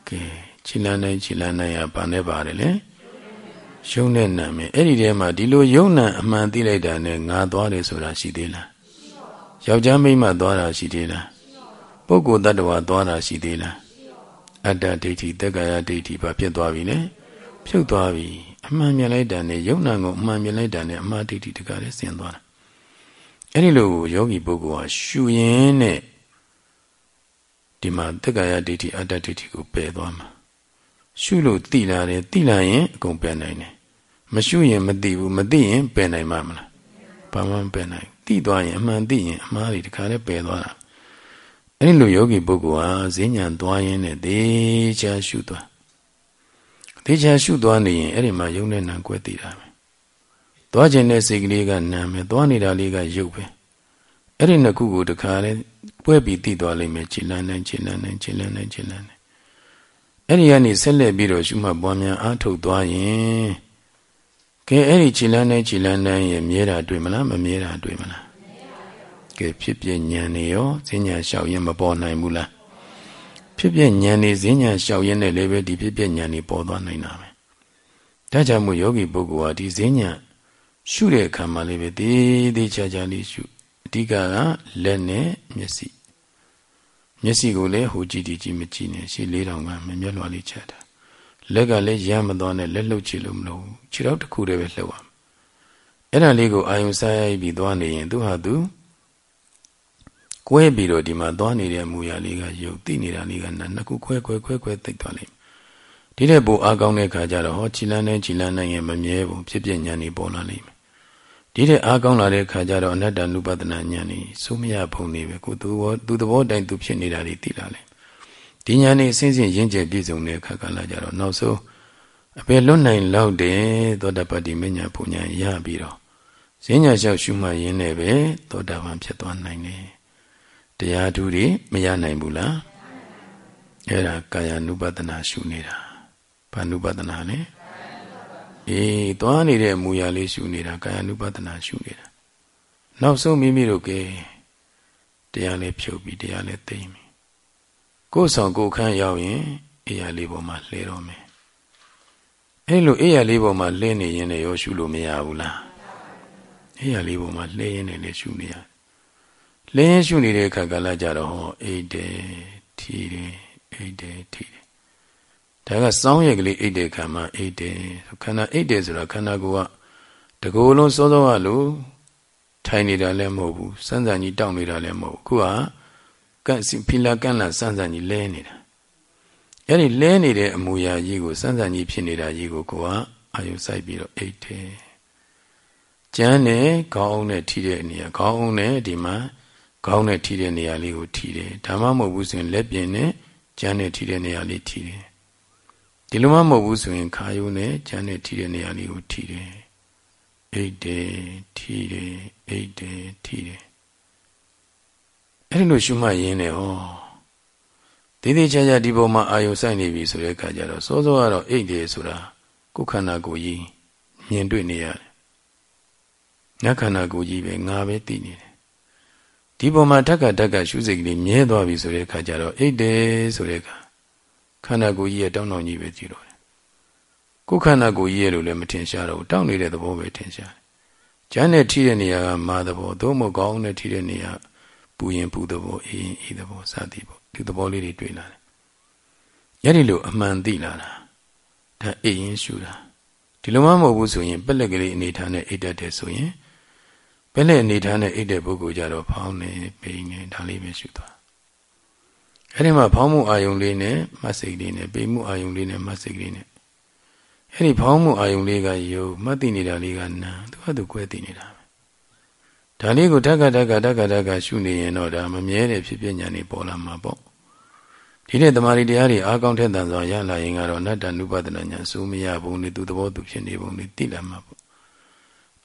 ကဲခြေလန်းတိုင်းခြေလန်းတိုင်းကဘာနဲ့ပါတယ်လဲယုံတဲ့နာမည်အဲ့ဒီထဲမှာဒီလိုယုံနာအမှန်သိလိုက်တာနဲ့ငါသွားတယ်ဆိုတာရှိသေးလားယောက်ျားမိန်းမသွားတာရှိသေးလားပုဂ္ဂိုလ်တ attva သွားတာရှိသေးလား အတ္တဒိဋ္ဌိတက္ကာယဒိဋ္ဌိဘာဖြစ်သွားပြီလဲဖြုတ်သွားပြီအမှန်မြင်လိုက်တာနဲ့ယုံနာကိုအမှန်မြင်လိုက်တာနဲ့အမှားဒိဋ္ဌိတက္ကာလည်းဆင်သွားတာအဲ့ဒီလိုယောဂီပုဂ္ဂိုလ်ဟာရှုရင်းနဲ့ဒီမှာတက္ကာယဒိဋ္ဌိအတ္တဒိဋ္ဌိကိုပယ်သွားမှာရှုလို့တိလာတယ်တိလာရင်အကုန်ပယ်နိုင်တယ်မရှုရင်မသိဘူးမသိရင်ပယ်နိုင်မှာမလားဘာမှမပယ်နိုင်တိသွားရင်အမှန်သိရင်အမှားတွေတခါလဲပယ်သွားတာ အဲ့လိုယောဂီပုဂ္ဂိုလ်ဟာဈဉ္ညာသွားရင်းနဲ့သေချာရှုသွားသေချာရှုသွားနေရင်အဲ့ဒီမှာယုံနဲ့နံကွဲတည်တာပဲသွားခြင်းတဲ့စိတ်ကလေးကနာမယ်သွားနေတာလေးကယုတ်ပဲအဲ့ဒီနှစ်ခုကိုတခါလဲပွဲပြီးတည်သွားလိမ့်မယ်ခြေလန်းနိုင်ခြေလန်းနိုင်ခြေလန်းနိုင်ခြေလန်းနိုင်အဲ့ဒီကနေဆက်လက်ပြီးတော့ရှုမှတ်ပွားများအားထုတ်သွားရင်ကဲအဲ့ဒီခြေလန်းနိုင်ခြေလန်းနိုင်ရဲ့မြဲတာတွေ့မလားမမြဲတာတွေ့မလား ကဲဖြစ်ပြဉာဏ်နေရောဈဉ္ညာလျှောက်ရင်မပေါ်နိုင်ဘူးလားဖြစ်ပြဉာဏ်နေဈဉ္ညာလျှောက်ရင်လည်းပဲဒီဖြစ်ပြဉာဏ်နေပေါ်သွားနိုင်တာပဲဒါကြောင့်မို့ယောဂီပုဂ္ဂိုလ်ဟာဒီဈဉ္ညာရှုတဲ့အခါမှာလည်းပဲတေးသေးချာချာလေးရှုအဓိကကလက်နဲ့မျက်စိမျက်စိကိုလည်းဟိုကြည့်ဒီကြည့်မကြည့်နဲ့ရှေ့လေးတောင်ကမမျက်လွှာလေးချတာလက်ကလည်းရမ်းမသွားနဲ့လက်လှုပ်ချလို့မလို့ခြေတော့တစ်ခုတည်းပဲလှုပ်အောင်အဲ့ဒါလေးကိုအာယုံစားရိုက်ပြီးသွားနေရင်သူဟာသူ ကွဲပြီးတော့ဒီမှာသွားနေတဲ့မူရလေးကယုတ်သိနေတာလေးကနာနှစ်ခုခွဲခွဲခွဲခွဲသိသွားလိမ့်ဒီတဲ့ပိုအားကောင်းတဲ့ခါကျတော့ဟောခြိလန်းနဲ့ခြိလန်းနိုင်ရင်မမြဲဘူးဖြစ်ပြဉာဏ်นี่ပေါ်လာလိမ့်မယ်ဒီတဲ့အားကောင်းလာတဲ့ခါကျတော့အနတ္တနုပဒနာဉာဏ်นี่စိုးမရဖုံနေပဲကိုသူဘောသူသဘောတိုင်သူဖြစ်နေတာတွေသိလာလိမ့်ဒီဉာဏ်นี่အစဉ်စဉ်ရင့်ကျက်ပြည့်စုံတဲ့ခါကလာကြတော့နောက်ဆုံးအပေလွတ်နိုင်လောက်တဲ့သောတပတ္တိမညာဘုံညာရပြီးတော့ဈဉ္ညာလျှောက်ရှုမှတ်ရင်းနဲ့ပဲသောတာပန်ဖြစ်သွားနိုင်တယ် တရားဓုတွေမရနိုင်ဘူးလားအဲ့ဒါကာယ ानु ပဒနာရှုနေတာဘာ ानु ပဒနာလဲအေးသွားနေတဲ့အမူအရာလေးရှုနေတာကာယ ानु ပဒနာရှုနေတာနောက်ဆုံးမိမိတို့ကတရားလေးဖြုတ်ပြီးတရားလေးသိမ့်ပြီကိုယ်ဆောင်ကိုယ်ခန့်ရောက်ရင်အေးရလေးပေါ်မှာလှဲတော့မယ်အဲ့လိုအေးရလေးပေါ်မှာလှဲနေရင်လည်းရောရှုလို့မရဘူးလားအေးရလေးပေါ်မှာလှဲရင်းနဲ့လည်းရှုနေရ လှဲရင်းရှုနေတဲ့အခါကလည်းကြတော့ဟောအိတ်တယ်ထီတယ်အိတ်တယ်ထီတယ်ဒါကစောင်းရက်ကလေးအိတ်တဲ့ခံမှာအိတ်တယ်ခန္ဓာအိတ်တယ်ဆိုတော့ခန္ဓာကိုယ်ကတကူလုံးစောစောကလို့ထိုင်နေတာလည်းမဟုတ်ဘူးစမ်းစမ်းကြီးတောင့်နေတာလည်းမဟုတ်ဘူးခုကကန့်ဖီလာကန့်လာစမ်းစမ်းကြီးလဲနေတာအဲ့ဒီလဲနေတဲ့အမူအရာကြီးကိုစမ်းစမ်းကြီးဖြစ်နေတာကြီးကိုကိုကအာယုစိုက်ပြီးတော့အိတ်တယ်ကျန်းနဲ့ခေါင်းနဲ့ထိတဲ့နေရာခေါင်းနဲ့ဒီမှာ ခေါင်းနဲ့ထိတဲ့နေရာလေးကိုထိတယ်ဒါမှမဟုတ်ဘူးဆိုရင်လက်ပြင်နဲ့ကျန်းနဲ့ထိတဲ့နေရာလေးထိတယ်ဒီလိုမှမဟုတ်ဘူးဆိုရင်ခါယုံနဲ့ကျန်းနဲ့ထိတဲ့နေရာလေးကိုထိတယ်အိတ်တယ်ထိတယ်အိတ်တယ်ထိတယ်အဲ့ဒီလိုရှုမှတ်ရင်းနဲ့ဟောသေးသေးချာချာဒီပုံမှာအာယုစိုက်နေပြီဆိုတဲ့အခါကျတော့စောစောကတော့အိတ်တယ်ဆိုတာကိုယ်ခန္ဓာကိုယ်ကြီးမြင်တွေ့နေရတယ်။ညခန္ဓာကိုယ်ကြီးပဲငါပဲသိနေတယ်။ ဒီပုံမှာတက်ကတက်ကရှုစိတ်ကလေးမြဲသွားပြီဆိုတဲ့အခါကျတော့အိတ်တယ်ဆိုတဲ့အခါခန္ဓာကိုယ်ကြီးရဲ့တောင်းတောင်းကြီးပဲကြည့်တော့တယ်။ကိုယ်ခန္ဓာကိုယ်ကြီးရဲ့လို့လည်းမထင်ရှားတော့ဘူးတောင်းနေတဲ့သဘောပဲထင်ရှားတယ်။ကျမ်းနဲ့ထိတဲ့နေရာကမာသဘောသို့မဟုတ်ကောင်းနဲ့ထိတဲ့နေရာပူရင်ပူသဘောအေးရင်အေးသဘောစသည်ပေါ့ဒီသဘောလေးတွေတွေ့လာတယ်။ယနေ့လိုအမှန်သိလာတာဒါအိမ်ရင်ရှုတာဒီလိုမှမဟုတ်ဘူးဆိုရင်ပက်လက်ကလေးအနေထားနဲ့အိတ်တတ်တယ်ဆိုရင် ပက်လက်အနေထားနဲ့အိတ်တဲ့ပုဂ္ဂိုလ်ကြတော့ဖောင်းနေပိန်နေဒါလေးပဲရှုသွားအဲ့ဒီမှာဖောင်းမှုအာယုံလေးနဲ့မတ်စိတ်လေးနဲ့ပိန်မှုအာယုံလေးနဲ့မတ်စိတ်လေးနဲ့အဲ့ဒီဖောင်းမှုအာယုံလေးကယုံမှတ်သိနေတာလေးကနာသူကသူကွဲသိနေတာဒါလေးကိုတက္ကတက္ကတက္ကတက္ကရှုနေရင်တော့ဒါမမြဲတဲ့ဖြစ်ပညာနေပေါ်လာမှာပေါ့ဒီတဲ့တမာရီတရားတွေအားကောင်းတဲ့တန်စွာရလာရင်ကတော့အနတ္တနုပဒနာညာစိုးမရဘုံနဲ့သူသဘောသူဖြစ်နေဘုံနဲ့သိလာမှာပေါ့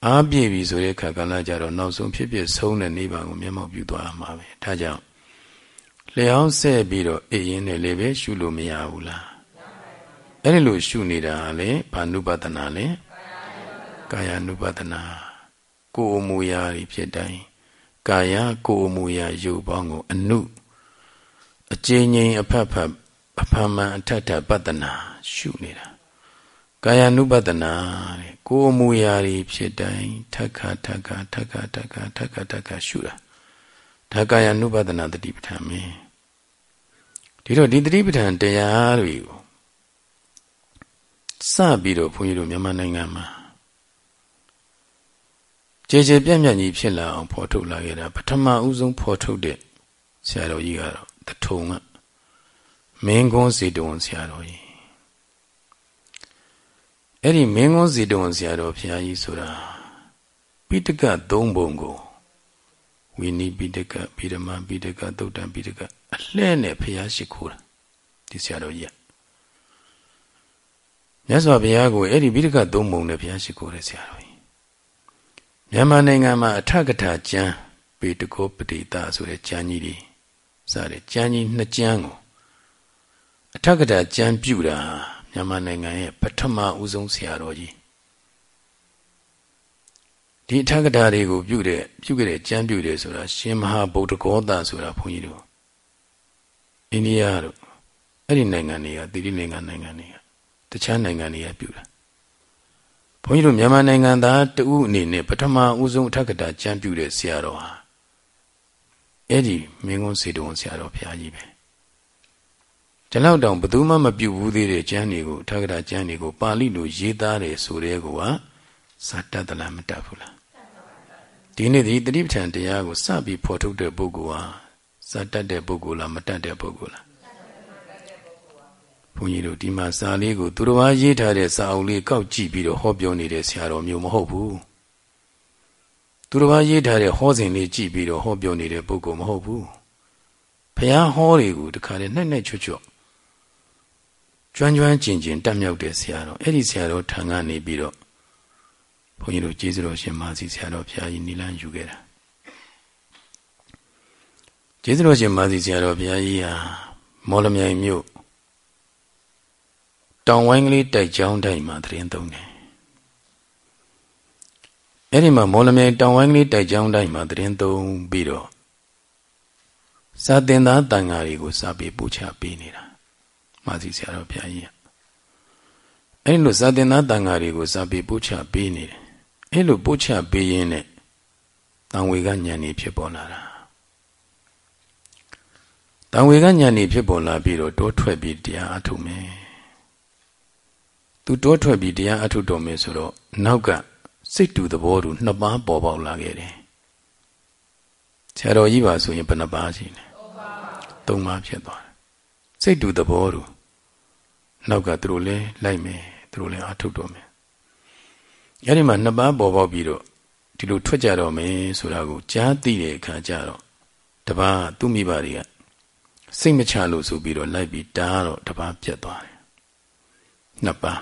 အားပြည့်ပြီဆိုတဲ့ခါကလာကြတော့နောက်ဆုံးဖြစ်ဖြစ်ဆုံးတဲ့နိဗ္ဗာန်ကိုမျက်မှောက်ပြုသွားမှာပဲဒါကြောင့်လျှောင်းဆက်ပြီးတော့အေးရင်နဲ့လည်းပဲရှုလို့မရဘူးလားအဲ့ဒီလိုရှုနေတာလေဘာနုပဒနာလဲကာယ ानु ပဒနာကိုယ်အမူအရာဖြစ်တိုင်းကာယကိုယ်အမူအရာရုပ်ပေါင်းကိုအနုအကျဉ်းငိမ်အဖက်ဖက်အဖမှန်အထက်ထပတနာရှုနေတာ ကာယ ानु ပဒနာတဲ့ကိုယ်အမူအရာဖြစ်တိုင်းထက်ခါထက်ခါထက်ခါထက်ခါထက်ခါထက်ခါရှုတာဒါကာယ ानु ပဒနာတတိပဋ္ဌာန်မင်းဒီတော့ဒီတတိပဋ္ဌာန်တရားတွေကိုစပြီးတော့ဘုန်းကြီးတို့မြန်မာနိုင်ငံမှာကျေကျေပြန့်ပြန့်ကြီးဖြစ်လာအောင်ဖော်ထုတ်လာခဲ့တာပထမဦးဆုံးဖော်ထုတ်တဲ့ဆရာတော်ကြီးကတော့တထုံကမင်းကုန်းစီတုံဆရာတော်ကြီး အဲ့ဒီမင်းကုန်းစီတုံဆရာတော်ဘုရားကြီးဆိုတာပိဋကသုံးပုံကိုဝိနိပိဋကဗိဓမပိဋကသုတ်တံပိဋကအလှဲ့နဲ့ဘုရားရှိခိုးတာဒီဆရာတော်ကြီးကမြတ်စွာဘုရားကိုအဲ့ဒီပိဋကသုံးပုံနဲ့ဘုရားရှိခိုးတဲ့ဆရာတော်မြန်မာနိုင်ငံမှာအထကထာကျမ်းပေတကောပတိတာဆိုတဲ့ကျမ်းကြီးတွေစတဲ့ကျမ်းကြီးနှစ်ကျမ်းကိုအထကထာကျမ်းပြုတာ မြန်မာနိုင်ငံရဲ့ပထမဦးဆုံးဆရာတော်ကြီးဒီအထကထာတွေကိုပြုတဲ့ပြုခဲ့တဲ့ကျမ်းပြုတယ်ဆိုတာရှင်မဟာဗုဒ္ဓဂောတာဆိုတာဘုန်းကြီးတို့အိန္ဒိယတို့အဲ့ဒီနိုင်ငံတွေကတိရိလင်္ကာနိုင်ငံတွေကတခြားနိုင်ငံတွေကပြုတာဘုန်းကြီးတို့မြန်မာနိုင်ငံသားတဦးအနေနဲ့ပထမဦးဆုံးအထက်ကတာကျမ်းပြုတဲ့ဆရာတော်ဟာအဲ့ဒီမင်းကုန်းစေတုံဆရာတော်ဘုရားကြီးပဲ ဒီလောက်တောင်ဘယ်သူမှမပြုဘူးသေးတဲ့ကျမ်းတွေကိုအထက်ကတာကျမ်းတွေကိုပါဠိလိုရေးသားတယ်ဆိုတဲ့ကောစာတတ်သလားမတတ်ဘူးလားဒီနေ့ဒီတတိပဋ္ဌာန်တရားကိုစပြီးဖော်ထုတ်တဲ့ပုဂ္ဂိုလ်ဟာစာတတ်တဲ့ပုဂ္ဂိုလ်လားမတတ်တဲ့ပုဂ္ဂိုလ်လားဘုန်းကြီးတို့ဒီမှာစာလေးကိုသူတော်ဘာရေးထားတဲ့စာအုပ်လေးကောက်ကြည့်ပြီးတော့ဟောပြောနေတဲ့ဆရာတော်မျိုးမဟုတ်ဘူးသူတော်ဘာရေးထားတဲ့ဟောစဉ်လေးကြည့်ပြီးတော့ဟောပြောနေတဲ့ပုဂ္ဂိုလ်မဟုတ်ဘူးဘုရားဟောတွေကိုတခါလေနှက်နှက်ချွတ်ချွတ် ကျွမ်းကျွမ်းကျင်ကျင်တက်မြောက်တဲ့ဆရာတော်အဲ့ဒီဆရာတော်ထံကနေပြီးတော့ဘုန်းကြီးတို့ကျေးဇူးတော်ရှင်မာစီဆရာတော်ဘုရားကြီးနိလန်းယူခဲ့တာကျေးဇူးတော်ရှင်မာစီဆရာတော်ဘုရားကြီးဟာမော်လမြိုင်မြို့တောင်ဝိုင်းကလေးတိုက်ကြောင်းတိုက်မှာသတင်းသုံးတယ်အဲ့ဒီမှာမော်လမြိုင်တောင်ဝိုင်းကလေးတိုက်ကြောင်းတိုက်မှာသတင်းသုံးပြီးတော့စာသင်သားတန်ဃာတွေကိုစာပေပို့ချပေးနေတာ မာစီဆရာတော်ဘုရားကြီးအဲ့လိုစာသင်သားတန်ဃာတွေကိုစာပေပို့ချပေးနေတယ်အဲ့လိုပို့ချပေးရင်းနဲ့တန်ဝေကညံနေဖြစ်ပေါ်လာတာတန်ဝေကညံနေဖြစ်ပေါ်လာပြီးတော့တိုးထွက်ပြီးတရားအထုတ်မယ်သူတိုးထွက်ပြီးတရားအထုတ်တော်မယ်ဆိုတော့နောက်ကစိတ်တူသဘောတူနှစ်ပါးပေါ်ပေါက်လာခဲ့တယ်ဆရာတော်ကြီးပါဆိုရင်ဘယ်နှပါးရှိလဲသုံးပါးဖြစ်သွားတယ် စိတ်တူသဘောတူနောက်ကသူတို့လည်းလိုက်မယ်သူတို့လည်းအထုတ်တော်မယ်အဲဒီမှာနှစ်ပါးပေါ်ပေါက်ပြီးတော့ဒီလိုထွက်ကြတော့မယ်ဆိုတာကိုကြားသိတဲ့အခါကျတော့တပားသူ့မိဘတွေကစိတ်မချလို့ဆိုပြီးတော့လိုက်ပြီးတားတော့တပားပြတ်သွားတယ်နှစ်ပါး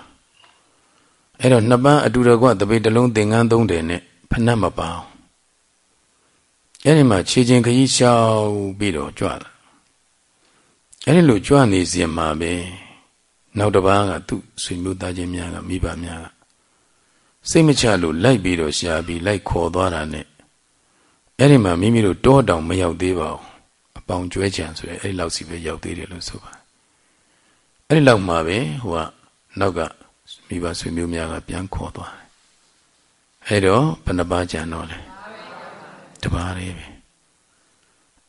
အဲ့တော့နှစ်ပန်းအတူတကွတပိတ်တလုံးသင်္ကန်းသုံးတယ်နဲ့ဖဏတ်မပေါအောင်အဲ့ဒီမှာခြေချင်းခကြီးရှောက်ပြီးတော့ကြွလာ အဲ့ဒီလိုကြွနေစဉ်မှာပဲနောက်တစ်ပါးကသူ့ဆွေမျိုးသားချင်းများကမိဘများကစိတ်မချလို့လိုက်ပြီးတော့ရှားပြီးလိုက်ခေါ်သွားတာနဲ့အဲ့ဒီမှာမိမိတို့တောတောင်မရောက်သေးပါဘူးအပေါင်ကျွဲချံဆိုရယ်အဲ့ဒီလောက်စီပဲရောက်သေးတယ်လို့ဆိုပါအဲ့ဒီလောက်မှာပဲဟိုကနောက်ကမိဘဆွေမျိုးများကပြန်ခေါ်သွားတယ်အဲ့တော့ဘယ်နှပါးကြံတော့လဲတပါးလေးပဲ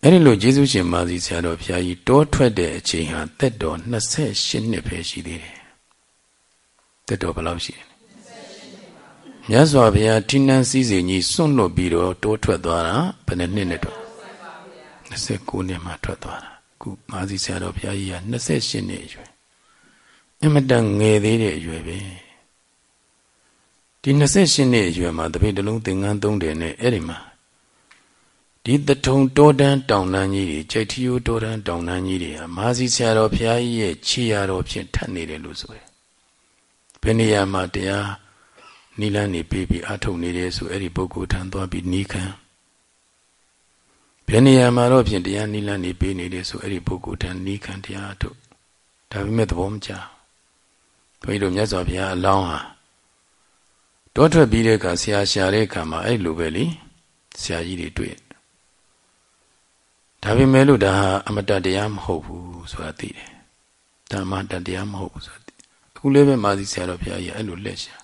အဲ့ဒီလိုယေရှုရှင်မာစီဆရာတော်ဘုရားကြီးတောထွက်တဲ့အချိန်ဟာတက်တော်28နှစ်ပဲရှိသေးတယ်တက်တော်ဘယ်လောက်ရှိလဲမြတ်စွာဘုရားထိနှန်းစည်းစိမ်ကြီးစွန့်လွတ်ပြီးတော့တိုးထွက်သွားတာဘယ်နှစ်နှစ်နဲ့တော့29နှစ်မှာထွက်သွားတာခုမာစီဆရာတော်ဘုရားကြီးက28နှစ်အရွယ်အမတန်ငယ်သေးတဲ့အရွယ်ပဲဒီ28နှစ်အရွယ်မှာတပိတ်တလုံးသင်္ကန်းသုံးတယ်နဲ့အဲ့ဒီမှာ ဒီတထုံတောတန်းတောင်တန်းကြီးတွေကြိတ်ထီယိုတောတန်းတောင်တန်းကြီးတွေဟာမာစီဆရာတော်ဘုရားကြီးရဲ့ခြေရာတော်ဖြင့်ထပ်နေတယ်လို့ဆိုရယ်ဘယ်နေရာမှာတရားနိလန်းနေပေးပြီးအထုတ်နေတယ်ဆိုအဲ့ဒီပုဂ္ဂိုလ်ထံသွားပြီးနီးခံဘယ်နေရာမှာတော့ဖြင့်တရားနိလန်းနေပေးနေတယ်ဆိုအဲ့ဒီပုဂ္ဂိုလ်ထံနီးခံတရားအထုတ်ဒါပေမဲ့သဘောမကျဘုန်းကြီးတို့မြတ်စွာဘုရားအလောင်းဟာတောထွက်ပြီးတဲ့အခါဆရာရှာတဲ့အခါမှာအဲ့လိုပဲလေဆရာကြီးတွေတွေ့ ဒါပေမဲ့လို့ဒါဟာအမတတရားမဟုတ်ဘူးဆိုတာသိတယ်ဓမ္မတတရားမဟုတ်ဘူးဆိုတာသိအခုလည်းပဲမာသီဆရာတော်ဘုရားကြီးအဲ့လိုလက်ရှာ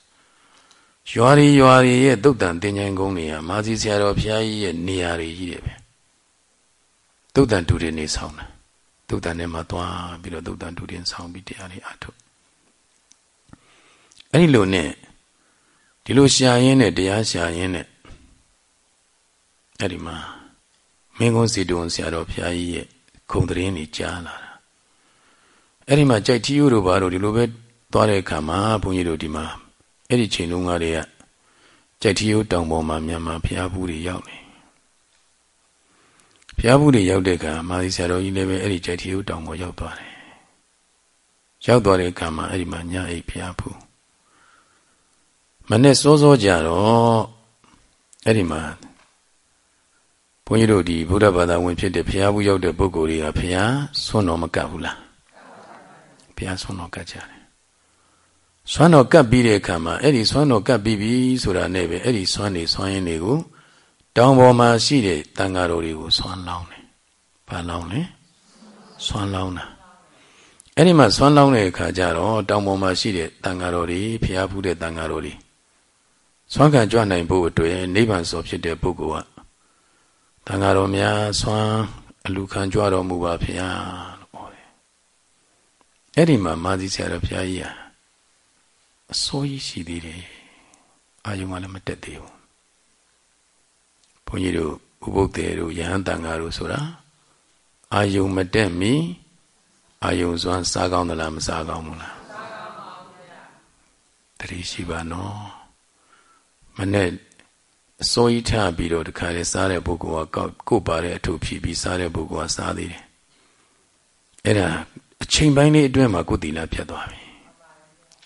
ရွာရီရွာရီရဲ့သုတ်တန်တင်ញိုင်ကုန်းတွေကမာသီဆရာတော်ဘုရားကြီးရဲ့နေရာတွေကြီးတယ်ပဲသုတ်တန်တူတွေနေဆောင်တာသုတ်တန်ထဲမှာသွားပြီးတော့သုတ်တန်တူတွေဆောင်ပြီးတရားတွေအထုတ်အဲ့ဒီလိုနဲ့ဒီလိုရှာရင်းနဲ့တရားရှာရင်းနဲ့အဲ့ဒီမှာ မင်းကုန်းစီတုံဆရာတော်ဘုရားကြီးရဲ့ခုံတရင်ကြီးကြားလာတာအဲ့ဒီမှာကြိုက်တီးရိုးတို့ဘာတို့ဒီလိုပဲသွားတဲ့အခါမှာဘုန်းကြီးတို့ဒီမှာအဲ့ဒီချိန်လုံးကတည်းကကြိုက်တီးရိုးတောင်ပေါ်မှာမြန်မာဘုရားဘူးတွေရောက်နေဘုရားဘူးတွေရောက်တဲ့အခါမာသီဆရာတော်ကြီးလည်းပဲအဲ့ဒီကြိုက်တီးရိုးတောင်ပေါ်ရောက်သွားတယ်ရောက်သွားတဲ့အခါမှာအဲ့ဒီမှာညအိပ်ဘုရားဘူးမနဲ့စောစောကြတော့အဲ့ဒီမှာ ဘုန်းကြီးတို့ဒီဗုဒ္ဓဘာသာဝင်ဖြစ်တဲ့ဘုရားဘူးရောက်တဲ့ပုဂ္ဂိုလ်တွေကဘုရားဆွမ်းတော်မကပ်ဘူးလားဘုရားဆွမ်းတော်ကပ်ကြတယ်ဆွမ်းတော်ကပ်ပြီးတဲ့အခါမှာအဲ့ဒီဆွမ်းတော်ကပ်ပြီးပြီဆိုတာနဲ့ပဲအဲ့ဒီဆွမ်းနေဆွမ်းရင်တွေကိုတောင်ပေါ်မှာရှိတဲ့တန်ဃာတော်တွေကိုဆွမ်းလောင်းတယ်။ဘာလောင်းလဲ။ဆွမ်းလောင်းတာ။အဲ့ဒီမှာဆွမ်းလောင်းတဲ့အခါကျတော့တောင်ပေါ်မှာရှိတဲ့တန်ဃာတော်တွေဖျားဖူးတဲ့တန်ဃာတော်တွေဆွမ်းခံကြွနိုင်ဖို့အတွက်နိဗ္ဗာန်စောဖြစ်တဲ့ပုဂ္ဂိုလ်က တန်ဃာတော်များဆွမ်းအလူခံကြွတော်မူပါဖျားလို့ဟောတယ်။အဲ့ဒီမှာမာသီဆရာတော်ဖျားကြီးဟာအစိုးရရှိသေးတယ်အာယုံကလည်းမတက်သေးဘူးဘုန်းကြီးတို့ဥပုပ်တယ်တို့ယဟန်တန်ဃာတို့ဆိုတာအာယုံမတက်မီအာယုံစွမ်းစားကောင်းသလားမစားကောင်းဘူးလားစားကောင်းပါဘူးဗျာတတိရှိပါနော်မနဲ့ အစိုးရထပြီးတော့တခါလေစားတဲ့ပုဂ္ဂိုလ်ကကိုယ်ပါတဲ့အထုဖြီးပြီးစားတဲ့ပုဂ္ဂိုလ်ကစားသေးတယ်အဲ့ဒါအချိန်ပိုင်းလေးအတွင်းမှာကိုယ်တီလာဖြတ်သွားပြီ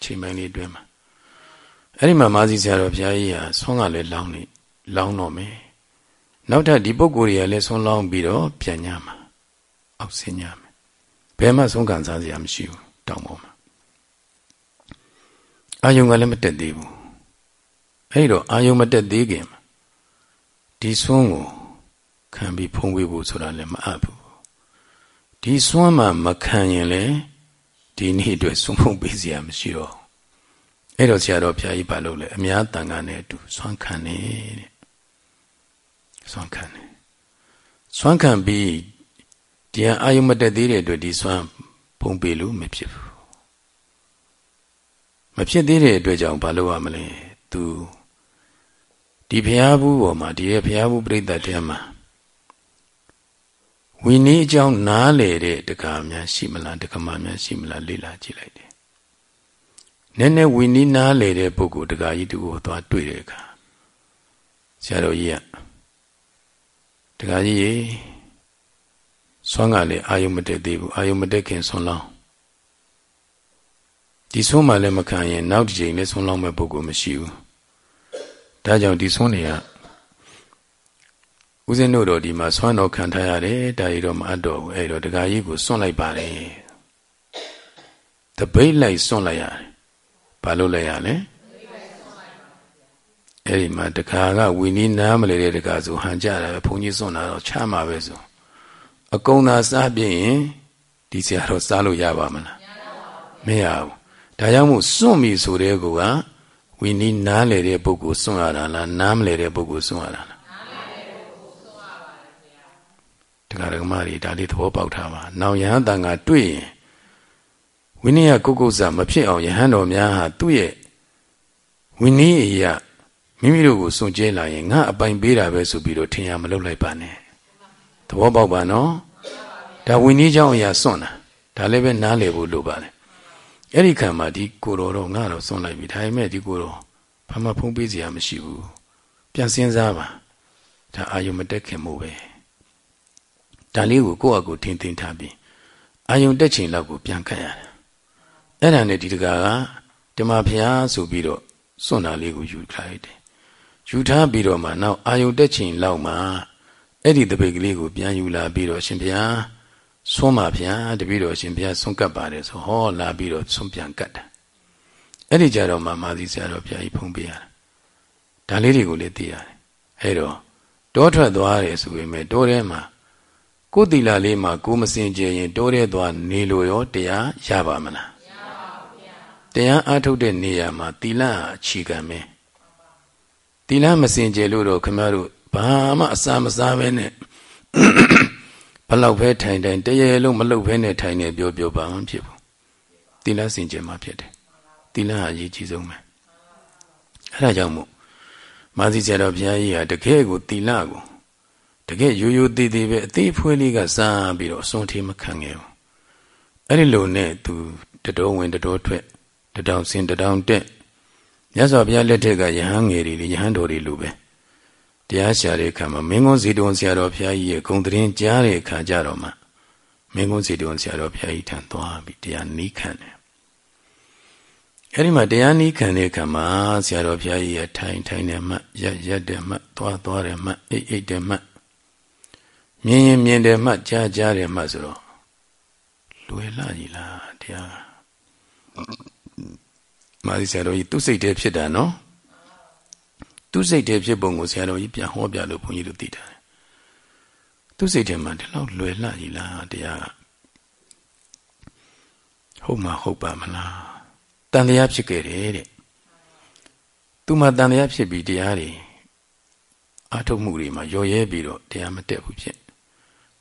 ချိန်ပိုင်းလေးအတွင်းမှာအဲ့ဒီမှာမာစီဆရာတော်ဘုရားကြီးဟာဆွမ်းကလည်းလောင်းနေလောင်းတော့မယ်နောက်ထပ်ဒီပုဂ္ဂိုလ်တွေကလည်းဆွမ်းလောင်းပြီးတော့ပြန်ညမှာအောက်ဆင်းညမယ်ဘယ်မှဆုံးခံစားစရာမရှိဘူးတောင်ပေါ်မှာအာယုံကလည်းမတက်သေးဘူးအဲ့တော့အာယုံမတက်သေးခင်မှာ ဒီဆွမ်းကိုခံပြီးဖုံးပေးဖို့ဆိုတာလည်းမအပ်ဘူးဒီဆွမ်းမှမခံရင်လည်းဒီနေ့အတွက်ဆုံးဖုံးပေးစရာမရှိတော့အဲ့တော့ဆရာတော်ဘုရားကြီးပါလို့လေအများတန်ခါနဲ့အတူဆွမ်းခံနေတဲ့ဆွမ်းခံနေဆွမ်းခံပြီးတရားအာယုမတက်သေးတဲ့အတွက်ဒီဆွမ်းဖုံးပေးလို့မဖြစ်ဘူးမဖြစ်သေးတဲ့အတွက်ကြောင့်ဘာလို့ရမလဲ तू ဒီဘုရားဘူးပေါ်မှာဒီရဲ့ဘုရားဘူးပြိဿတရားမှာဝိနည်းအကြောင်းနားလေတဲ့တက္ကများရှိမလားတက္ကမများရှိမလားလေ့လာကြည့်လိုက်တယ်။နည်းနည်းဝိနည်းနားလေတဲ့ပုဂ္ဂိုလ်တက္ကကြီးတူကိုသွားတွေ့တဲ့အခါဆရာတော်ကြီးကတက္ကကြီးရေဆွမ်းကလည်းအာယုမတက်သေးဘူးအာယုမတက်ခင်ဆွမ်းလောင်းဒီဆွမ်းမှလည်းမခံရင်နောက်တစ်ချိန်လည်းဆွမ်းလောင်းမဲ့ပုဂ္ဂိုလ်မရှိဘူး။ ဒါကြောင့်ဒီဆွမ်းတွေကဦးဇင်းတို့တော့ဒီမှာဆွမ်းတော်ခံထားရတယ်ဒါရီတော့မအပ်တော့ဘူးအဲ့တော့ဒကာကြီးကိုစွန့်လိုက်ပါတယ်တပိတ်လိုက်စွန့်လိုက်ရတယ်ဘာလို့လဲရလဲအဲ့ဒီမှာဒကာကဝီနီးနားမလဲတဲ့ဒကာဆိုဟန်ကြတယ်ဘုန်းကြီးစွန့်တာတော့ချမ်းပါပဲဆိုအကုံသာစားပြင်းရင်ဒီဆရာတော်စားလို့ရပါမလားမရဘူးဒါကြောင့်မို့စွန့်ပြီဆိုတဲ့ကူက ဝီနီးနားလေတဲ့ပုဂ္ဂိုလ်စွန့်ရတာလားနားမလဲတဲ့ပုဂ္ဂိုလ်စွန့်ရတာလားတရားဓမ္မတွေဒါလေးသဘောပေါက်ထားပါ။နောင်ယဟန်တန်ကတွေ့ရင်ဝိနည်းကုတ်ကုတ်စာမဖြစ်အောင်ယဟန်တော်များဟာသူ့ရဲ့ဝိနည်းအရာမိမိတို့ကိုစွန့်ကြဲလာရင်ငါအပိုင်ပေးတာပဲဆိုပြီးတော့ထင်ရမလုပ်လိုက်ပါနဲ့။သဘောပေါက်ပါနော်။ဒါဝိနည်းကြောင့်အရာစွန့်တာဒါလည်းပဲနားလည်ဖို့လိုပါလေ။ အဲ့ဒီခံမှာဒီကိုတော်တော့ငါတော့စွန့်လိုက်ပြီ။ဒါပေမဲ့ဒီကိုတော်ဘာမှဖုံးပေးစရာမရှိဘူး။ပြန်စဉ်းစားပါ။ဒါအာယုံမတက်ခင်မို့ပဲ။ဒါလေးကိုကိုယ့်အကူထင်ထင်ထားပြီးအာယုံတက်ချိန်လောက်ကိုပြန်ခတ်ရတယ်အဲ့ဒါနဲ့ဒီတကာကဓမ္မဖျားဆိုပြီးတော့စွန့်တာလေးကိုယူထားလိုက်တယ်ယူထားပြီးတော့မှနောက်အာယုတက်ချိန်လောက်မှအဲ့ဒီတပိတ်ကလေးကိုပြန်ယူလာပြီးတော့ရှင်ဘုရား ဆွမ်းပါဗျာတပည့်တော်ရှင်ဘုရားဆွမ်းကပ်ပါတယ်ဆိုဟောလာပြီးတော့ဆွမ်းပြန်ကတ်တာအဲ့ဒီကြတော့မှမာသီဆရာတော်ဘုရားကြီးဖုံးပေးရတာဒါလေးတွေကိုလည်းသိရတယ်အဲ့တော့တောထွက်သွားတယ်ဆိုပေမဲ့တောထဲမှာကိုယ်တီလာလေးမှာကိုမစင်ကြရင်တောထဲသွားနေလို့ရောတရားရပါမလားမရပါဘူးဗျာတရားအားထုတ်တဲ့နေရာမှာတီလာအခြေခံပဲတီလာမစင်ကြလို့တော့ခင်ဗျားတို့ဘာမှအစာမစားပဲနဲ့ဘ လောက်ပဲထိုင်တိုင်တရေလုံးမလုတ်ဘဲနဲ့ထိုင်နေပြောပြောပါမှဖြစ်ဘူးတီလာစင်ကြမှာဖြစ်တယ်တီလာအရေးကြီးဆုံးပဲအဲဒါကြောင့်မို့မာသီဆရာတော်ဘုရားကြီးဟာတကယ်ကိုတီလာကိုတကယ်ရိုးရိုးသေးသေးပဲအသေးဖွေးလေးကစားပြီးတော့အစွန်ထေးမခံခဲ့ဘူးအဲ့ဒီလိုနဲ့သူတတော်ဝင်တတော်ထွက်တတောင်စင်တတောင်တက်မြတ်စွာဘုရားလက်ထက်ကယဟန်ငယ်တွေယဟန်တော်တွေလိုပဲ တရားရှာတဲ့အခါမှာမင်းကုန်းစီတုံဆရာတော်ဘုရားကြီးရဲ့ဂုံတရင်ကြားတဲ့အခါကျတော့မှမင်းကုန်းစီတုံဆရာတော်ဘုရားကြီးထံသွားပြီးတရားနီးခံတယ်အဲ့ဒီမှာတရားနီးခံတဲ့အခါမှာဆရာတော်ဘုရားကြီးရဲ့ထိုင်ထိုင်တဲ့မှရက်ရက်တဲ့မှသွားသွားတဲ့မှအိတ်အိတ်တဲ့မှမြင်ရင်မြင်တယ်မှကြားကြားတယ်မှဆိုတော့လွယ်လာကြီးလားတရားမာသီဆရာတော်ကြီးသူ့စိတ်တည်းဖြစ်တာနော် သူ့စိတ်တည်းဖြစ်ပုံကိုဆရာတော်ကြီးပြန်ဟောပြလို့ဘုန်းကြီးတို့သိတာသူ့စိတ်ထဲမှာဒီလောက်လွယ်လှကြီးလားတရားဟုတ်မှာဟုတ်ပါမလားတန်တရားဖြစ်ခဲ့တယ်တဲ့သူမှတန်တရားဖြစ်ပြီးတရားတွေအာထုတ်မှုတွေမှာရော်ရဲပြီးတော့တရားမတက်ဘူးဖြစ်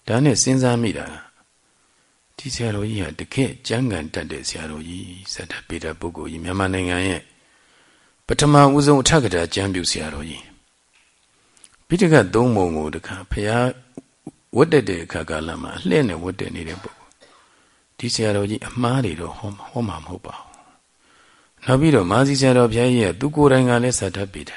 ဒါနဲ့စဉ်းစားမိတာဒီဆရာတော်ကြီးဟာတကယ်ကျမ်းဂန်တတ်တဲ့ဆရာတော်ကြီးစတ္တပေတပုဂ္ဂိုလ်ကြီးမြန်မာနိုင်ငံရဲ့ ပထမဦးဆုံးအထက်ကထာကျမ်းပြုဆရာတော်ကြီးပိဋကတ်သုံးပုံကိုတခါဖះဝတ်တက်တဲ့အခါကာလမှာအလှဲ့နဲ့ဝတ်တက်နေတဲ့ပုဂ္ဂိုလ်ဒီဆရာတော်ကြီးအမှားတွေတော့ဟောဟောမှာမဟုတ်ပါဘူးနောက်ပြီးတော့မာစီဆရာတော်ဘုရားကြီးရဲ့သူကိုယ်တိုင်ကလည်းစတ္တပေတ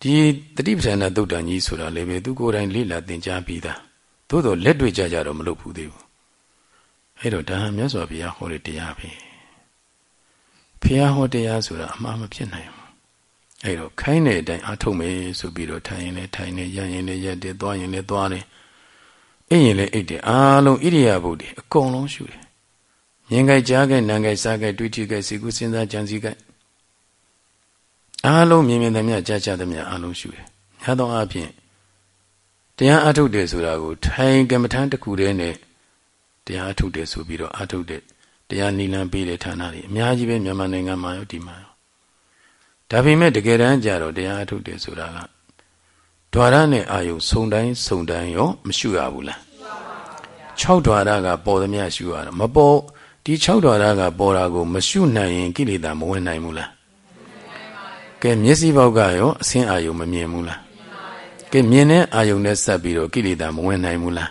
ဒီတတိပဋ္ဌာန်သုတ်တန်ကြီးဆိုတာလည်းပဲသူကိုယ်တိုင်လေ့လာသင်ကြားပြီးသားသို့တော့လက်တွေ့ကြကြတော့မလုပ်ဘူးသေးဘူးအဲ့တော့ဒါမြတ်စွာဘုရားဟောတဲ့တရားပဲ ဘုရားဟောတရားဆိုတာအမှားမဖြစ်နိုင်ဘူးအဲ့တော့ခိုင်းတဲ့အတိုင်းအားထုတ်မယ်ဆိုပြီးတော့ထိုင်ရင်လည်းထိုင်နေရရင်လည်းရက်တယ်သွားရင်လည်းသွားတယ်အိပ်ရင်လည်းအိပ်တယ်အားလုံးဣရိယာပုတ်တွေအကုန်လုံးရှုတယ်မြင်ကြိုက်ကြားကြိုက်နာကြိုက်စားကြိုက်တွေးကြည့်ကြိုက်စိတ်ကူးစဉ်းစားကြံစည်ကြိုက်အားလုံးမြင်မြင်သမျှကြားကြားသမျှအားလုံးရှုတယ်များသောအားဖြင့်တရားအထုတ်တယ်ဆိုတာကိုထိုင်ကမ္မထမ်းတစ်ခုတည်းနဲ့တရားအထုတ်တယ်ဆိုပြီးတော့အထုတ်တဲ့ တရားနိလန်ပေးတဲ့ဌာနတွေအများကြီးပဲမြန်မာနိုင်ငံမှာရောဒီမှာရောဒါပေမဲ့တကယ်တမ်းကျတော့တရားအထုတ်တယ်ဆိုတာကဓွာရနဲ့အာယုံစုံတိုင်းစုံတိုင်းရောမရှုရဘူးလား6ဓွာရကပေါ်သမျှရှုရတာမပေါ်ဒီ6ဓွာရကပေါ်တာကိုမရှုနိုင်ရင်ကိလေသာမဝင်နိုင်ဘူးလားကဲမျက်စိပေါက်ကရောအစင်းအာယုံမမြင်ဘူးလားကဲမြင်တဲ့အာယုံနဲ့ဆက်ပြီးတော့ကိလေသာမဝင်နိုင်ဘူးလား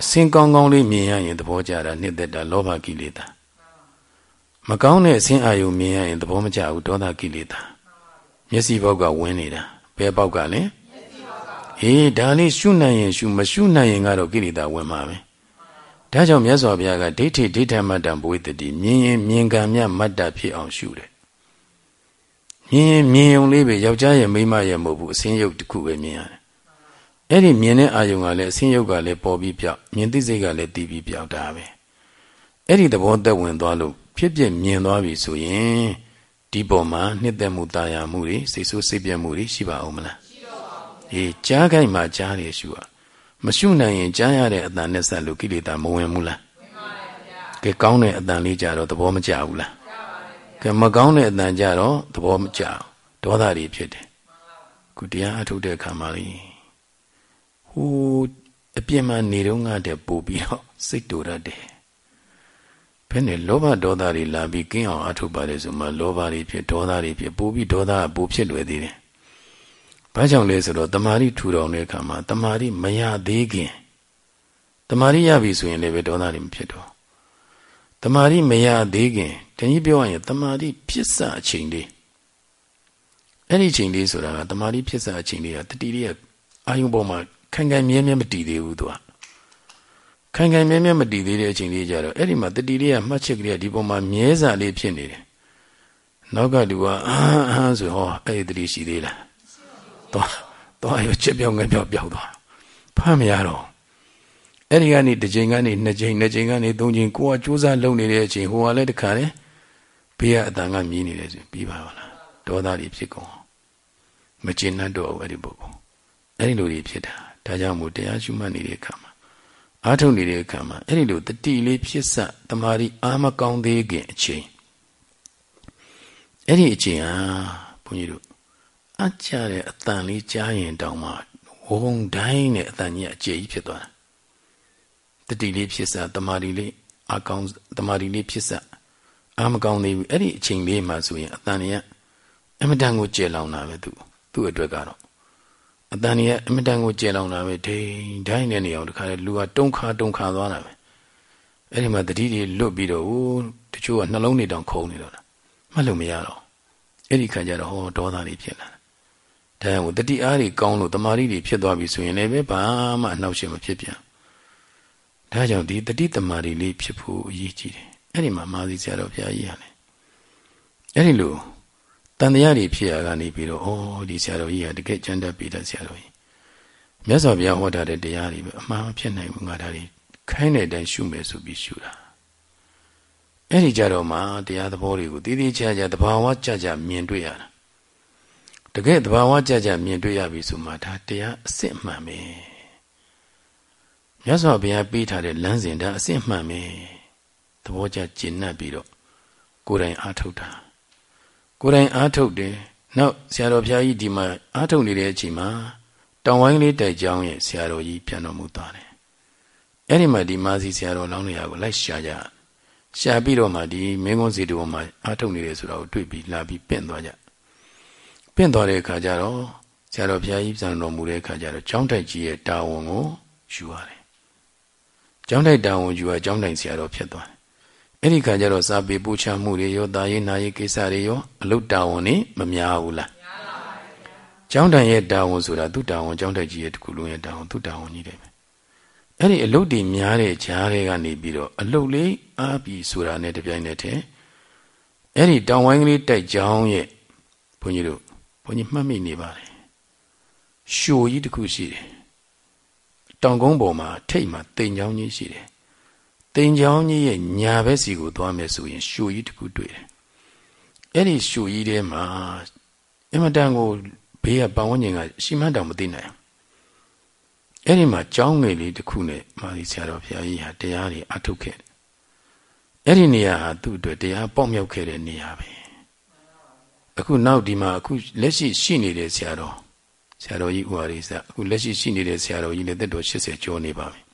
အစင်းကောင်းကောင်းလေးမြင်ရရင်သဘောကျတာနှစ်သက်တာလောဘကိလေသာမကောင်းတဲ့အစင်းအာယုံမြင်ရရင်သဘောမကျဘူးဒေါသကိလေသာမျက်စိပေါက်ကဝင်နေတာဘယ်ပေါက်ကလဲအေးဒါလေးရှုနိုင်ရင်ရှုမရှုနိုင်ရင်ကတော့ကိလေသာဝင်မှာပဲဒါကြောင့်မြတ်စွာဘုရားကဒိဋ္ဌိဒိဋ္ဌမတ္တဘဝိတ္တိမြင်ရင်မြင်ကံမြမတ္တဖြစ်အောင်ရှုတယ်မြင်ရင်မြင်ုံလေးပဲယောက်ျားရဲ့မိန်းမရဲ့မဟုတ်ဘူးအစင်းရုပ်တစ်ခုပဲမြင်ရတယ် အဲ့ဒီမြင်တဲ့အာယုံကလည်းအစင်းရုပ်ကလည်းပေါ်ပြီးပြောက်မြင်သိစိတ်ကလည်းတည်ပြီးပြောက်တာပဲအဲ့ဒီသဘောသက်ဝင်သွားလို့ဖြစ်ဖြစ်မြင်သွားပြီဆိုရင်ဒီပေါ်မှာနှစ်သက်မှုတာယာမှုတွေစိတ်ဆိုးစိတ်ပြတ်မှုတွေရှိပါအောင်မလားရှိပါဘူးအေးကြားခိုက်မှာကြားရရှုอ่ะမရှုနိုင်ရင်ကြားရတဲ့အတန်နဲ့ဆက်လို့ကိလေသာမဝင်ဘူးလားဝင်ပါဗျာကဲကောင်းတဲ့အတန်လေးကြတော့သဘောမကျဘူးလားကဲမကောင်းတဲ့အတန်ကြတော့သဘောမကျဒေါသတွေဖြစ်တယ်ခုတရားအထုတ်တဲ့အခါမှာလေ ဟိုအပြစ်မှနေတော့ငါတဲ့ပို့ပြီးတော့စိတ်တူရတယ်ဘယ်နဲ့လောဘဒေါသတွေလာပြီးကင်းအောင်အထုတ်ပါလေဆိုမှလောဘတွေဖြစ်ဒေါသတွေဖြစ်ပို့ပြီးဒေါသကပို့ဖြစ်လွယ်သေးတယ်ဘာကြောင့်လဲဆိုတော့တမာရီထူထောင်တဲ့အခါမှာတမာရီမရသေးခင်တမာရီရပြီဆိုရင်လည်းပဲဒေါသတွေမဖြစ်တော့တမာရီမရသေးခင်တနည်းပြောရရင်တမာရီဖြစ်စအချိန်လေးအဲ့ဒီချိန်လေးဆိုတာကတမာရီဖြစ်စအချိန်လေးကတတိလေးကအာယုံပေါ်မှာ ခိုင်ခိုင်မြဲမြဲမတည်သေးဘူးသူကခိုင်ခိုင်မြဲမြဲမတည်သေးတဲ့အချိန်လေးကြတော့အဲ့ဒီမှာတတိလေးကမှတ်ချက်ကလေးကဒီပေါ်မှာမြဲစာလေးဖြစ်နေတယ်နောက်ကလူကအာအာဆိုဟောအဲ့ဒီတတိရှိသေးလားသွားသွားရချက်ပြောင်းငယ်ပြောင်းပြောင်းသွားဖမ်းမရတော့အဲ့ဒီကနေတစ်ချိန်ကနေနှစ်ချိန်နှစ်ချိန်ကနေသုံးချိန်ကိုကစူးစမ်းလုပ်နေတဲ့အချိန်ဟိုကလည်းတခါလေဘေးကအတန်ကမြည်နေတယ်ဆိုပြီးပါပါလားဒေါသတွေဖြစ်ကုန်မကျင်တတ်တော့ဘူးအဲ့ဒီပုဂ္ဂိုလ်အဲ့ဒီလိုတွေဖြစ်တာ ဒါကြောင့်မို့တရားရှုမှတ်နေတဲ့အခါမှာအားထုတ်နေတဲ့အခါမှာအဲ့ဒီလိုတတိလေးဖြစ်စတမာရီအာမကောင်းသေးခင်အချိန်အဲ့ဒီအချိန်ဟာဘုန်းကြီးတို့အကြတဲ့အတန်လေးကြားရင်တောင်မှဝုံတိုင်းနဲ့အတန်ကြီးအကျေကြီးဖြစ်သွားတာတတိလေးဖြစ်စတမာရီလေးအကောင်းတမာရီလေးဖြစ်စအာမကောင်းသေးဘူးအဲ့ဒီအချိန်လေးမှာဆိုရင်အတန်ကြီးအမတန်ကိုကျေလောင်တာပဲသူသူ့အတွက်ကတော့ အတန်ကြီးအမတန်ကိုကျေလောင်တာပဲဒိန်ဒိုင်းနဲ့နေအောင်တခါလေလူကတုံခါတုံခါသွားတာပဲအဲ့ဒီမှာတတိတွေလွတ်ပြီးတော့ဟိုတချို့ကနှလုံးတွေတောင်ခုံနေတော့တာမှတ်လို့မရတော့အဲ့ဒီခါကျတော့ဟောဒေါသတွေဖြစ်လာတယ်ဒါကြောင့်တတိအားတွေကောင်းလို့တမာရီတွေဖြစ်သွားပြီဆိုရင်လည်းပဲဘာမှအနှောက်အယှက်မဖြစ်ပြန်ဒါကြောင့်ဒီတတိတမာရီလေးဖြစ်ဖို့အရေးကြီးတယ်အဲ့ဒီမှာမာသီဆရာတော်ဘုရားကြီးရတယ်အဲ့ဒီလို တန်တရားတွေဖြစ်ရကနေပြီးတော့ဩဒီဆရာတော်ကြီးကတကယ်ကျမ်းတတ်ပြီးတဲ့ဆရာတော်ကြီးမြတ်စွာဘုရားဟောထားတဲ့တရားတွေပဲအမှန်ဖြစ်နိုင်ဘူးငါဒါတွေခိုင်းတဲ့အတိုင်းရှုမယ်ဆိုပြီးရှုတာအဲ့ဒီကြတော့မှတရားသဘောတွေကိုတည်တည်ချာချာတဘာဝကြကြမြင်တွေ့ရတာတကယ်တဘာဝကြကြမြင်တွေ့ရပြီဆိုမှဒါတရားအစစ်မှန်ပဲမြတ်စွာဘုရားပေးထားတဲ့လမ်းစဉ်ဒါအစစ်မှန်ပဲသဘောကျကျင့်납ပြီးတော့ကိုယ်တိုင်အားထုတ်တာ ကိုယ်တိုင်အားထုတ်တယ်နောက်ဆရာတော်ဘုရားကြီးဒီမှာအားထုတ်နေတဲ့အချိန်မှာတောင်ဝိုင်းလေးတိုက်ကြောင်းရဲ့ဆရာတော်ကြီးပြန်တော်မူသွားတယ်အဲ့ဒီမှာဒီမာစီဆရာတော်လောင်းနေရာကိုလိုက်ရှာကြရှာပြီးတော့မှဒီမင်းကုန်းစီတူမှာအားထုတ်နေတယ်ဆိုတာကိုတွေ့ပြီးလာပြီးပင့်သွားကြပင့်သွားတဲ့အခါကျတော့ဆရာတော်ဘုရားကြီးပြန်တော်မူတဲ့အခါကျတော့ကျောင်းတိုက်ကြီးရဲ့တာဝန်ကိုယူရတယ်ကျောင်းတိုက်တာဝန်ယူရကျောင်းတိုက်ဆရာတော်ဖြစ်သွားတယ် အဲ့ဒီခါကျတော့စာပေပူချမှုတွေရောတာရေးနာရေးကိစ္စတွေရောအလုတ်တာဝန်နေမများဘူးလားများပါပါကျောင်းတိုင်ရဲ့တာဝန်ဆိုတာသူ့တာဝန်ကျောင်းတိုက်ကြီးရဲ့တကူလုံးရဲ့တာဝန်သူ့တာဝန်ကြီးတယ်ပဲအဲ့ဒီအလုတ်တွေများတဲ့ဂျားတွေကနေပြီးတော့အလုတ်လေးအားပြီးဆိုတာနဲ့တပြိုင်နက်တည်းအဲ့ဒီတောင်ဝိုင်းကလေးတိုက်ကျောင်းရဲ့ဘုန်းကြီးတို့ဘုန်းကြီးမှတ်မိနေပါတယ်ရှိုကြီးတစ်ခုရှိတယ်တောင်ကုန်းပေါ်မှာထိတ်မှာတိမ်ချောင်းကြီးရှိတယ် တင်ချောင်းကြီးရဲ့ညာဘက်စီကိုသွားမယ်ဆိုရင်ရှူကြီးတစ်ခုတွေ့တယ်အဲ့ဒီရှူကြီးထဲမှာအမတန်ကိုဘေးကပတ်ဝန်းကျင်ကရှိမှန်းတောင်မသိနိုင်အဲ့ဒီမှာကြောင်းငယ်လေးတစ်ခုနဲ့မာသီဆရာတော်ဘုရားကြီးဟာတရားတွေအထုတ်ခဲ့အဲ့ဒီနေရာဟာသူ့အတွက်တရားပေါက်မြောက်ခဲ့တဲ့နေရာပဲအခုနောက်ဒီမှာအခုလက်ရှိရှိနေတဲ့ဆရာတော်ဆရာတော်ကြီးဥဟာရိစအခုလက်ရှိရှိနေတဲ့ဆရာတော်ကြီးလည်းသက်တော်80ကျော်နေပါပြီ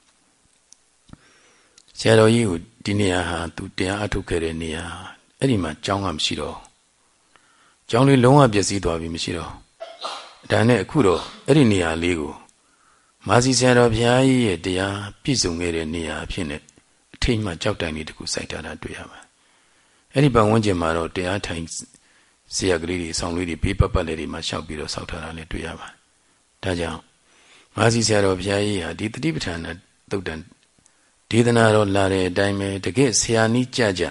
ဆရာတော်ကြီးကိုဒီနေရာဟာသူတရားအထုတ်ခဲ့တဲ့နေရာအဲ့ဒီမှာကျောင်းကမရှိတော့ကျောင်းလေးလုံးဝပျက်စီးသွားပြီမရှိတော့ဒါနဲ့အခုတော့အဲ့ဒီနေရာလေးကိုမာစီဆရာတော်ဘုရားကြီးရဲ့တရားပြည့်စုံခဲ့တဲ့နေရာအဖြစ်နဲ့အထိတ်မှကြောက်တိုင်လေးတခုစိုက်ထားတာတွေ့ရပါတယ်အဲ့ဒီပတ်ဝန်းကျင်မှာတော့တရားထိုင်ဆရာကလေးတွေဆောင်းလေးတွေဘေးပတ်ပတ်လေးတွေမှာရှောက်ပြီးတော့ဆောက်ထားတာလည်းတွေ့ရပါတယ်ဒါကြောင့်မာစီဆရာတော်ဘုရားကြီးဟာဒီတတိပဋ္ဌာန်သုတ်တန် ဒေသနာတော်လာတဲ့အတိုင်းပဲတကယ်ဆရာနီးကြကြ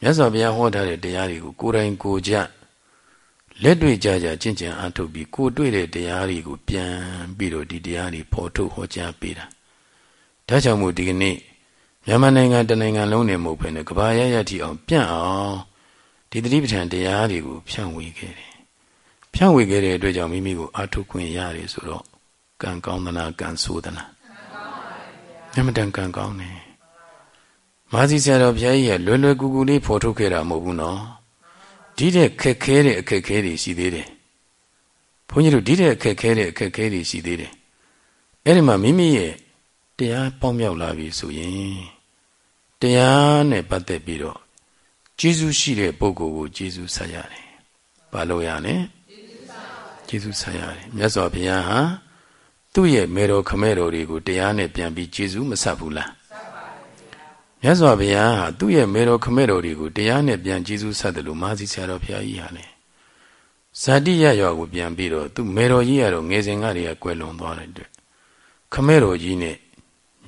မြတ်စွာဘုရားဟောထားတဲ့တရားတွေကိုကိုယ်တိုင်ကိုကြလက်တွေ့ကြကြကျင့်ကြံအားထုတ်ပြီးကိုတွေ့တဲ့တရားတွေကိုပြန်ပြီးတော့ဒီတရားတွေဖော်ထုတ်ဟောကြားပေးတာဒါကြောင့်မို့ဒီကနေ့မြန်မာနိုင်ငံတနိုင်ငံလုံးနေမဟုတ်ဘဲနဲ့ကဘာရရတိအောင်ပြန့်အောင်ဒီသတိပဋ္ဌာန်တရားတွေကိုဖြန့်ဝေခဲ့တယ်ဖြန့်ဝေခဲ့တဲ့အတွက်ကြောင့်မိမိကိုအားထုတ်ခွင့်ရတယ်ဆိုတော့ကံကောင်းသလားကံဆိုးသလား အမတန်ကံကောင်းတယ်မာစီဆရာတော်ဘုရားကြီးကလွယ်လွယ်ကူကူလေးဖော်ထုတ်ခဲ့တာမဟုတ်ဘူးနော်ဒီတဲ့ခက်ခဲတဲ့အခက်ခဲတွေရှိသေးတယ်ဘုန်းကြီးတို့ဒီတဲ့အခက်ခဲတဲ့အခက်ခဲတွေရှိသေးတယ်အဲ့ဒီမှာမိမိရဲ့တရားပေါင်းမြောက်လာပြီဆိုရင်တရားနဲ့ပတ်သက်ပြီးတော့ကျေးဇူးရှိတဲ့ပုဂ္ဂိုလ်ကိုကျေးဇူးဆက်ရတယ်ဘာလို့ရလဲကျေးဇူးဆက်ရတယ်မြတ်စွာဘုရားဟာ သူ့ရဲ့မေတော်ခမဲတော်တွေကိုတရားနဲ့ပြန်ပြီးကျေစုမဆက်ဘူးလားဆက်ပါဘူးမြတ်စွာဘုရားဟာသူ့ရဲ့မေတော်ခမဲတော်တွေကိုတရားနဲ့ပြန်ကျေစုဆက်တယ်လို့မာစီဆရာတော်ဘုရားကြီးဟာလေဇာတိရရွာကိုပြန်ပြီးတော့သူ့မေတော်ကြီးကတော့ငယ်စဉ်ကတည်းကကွယ်လွန်သွားတဲ့အတွက်ခမဲတော်ကြီးနဲ့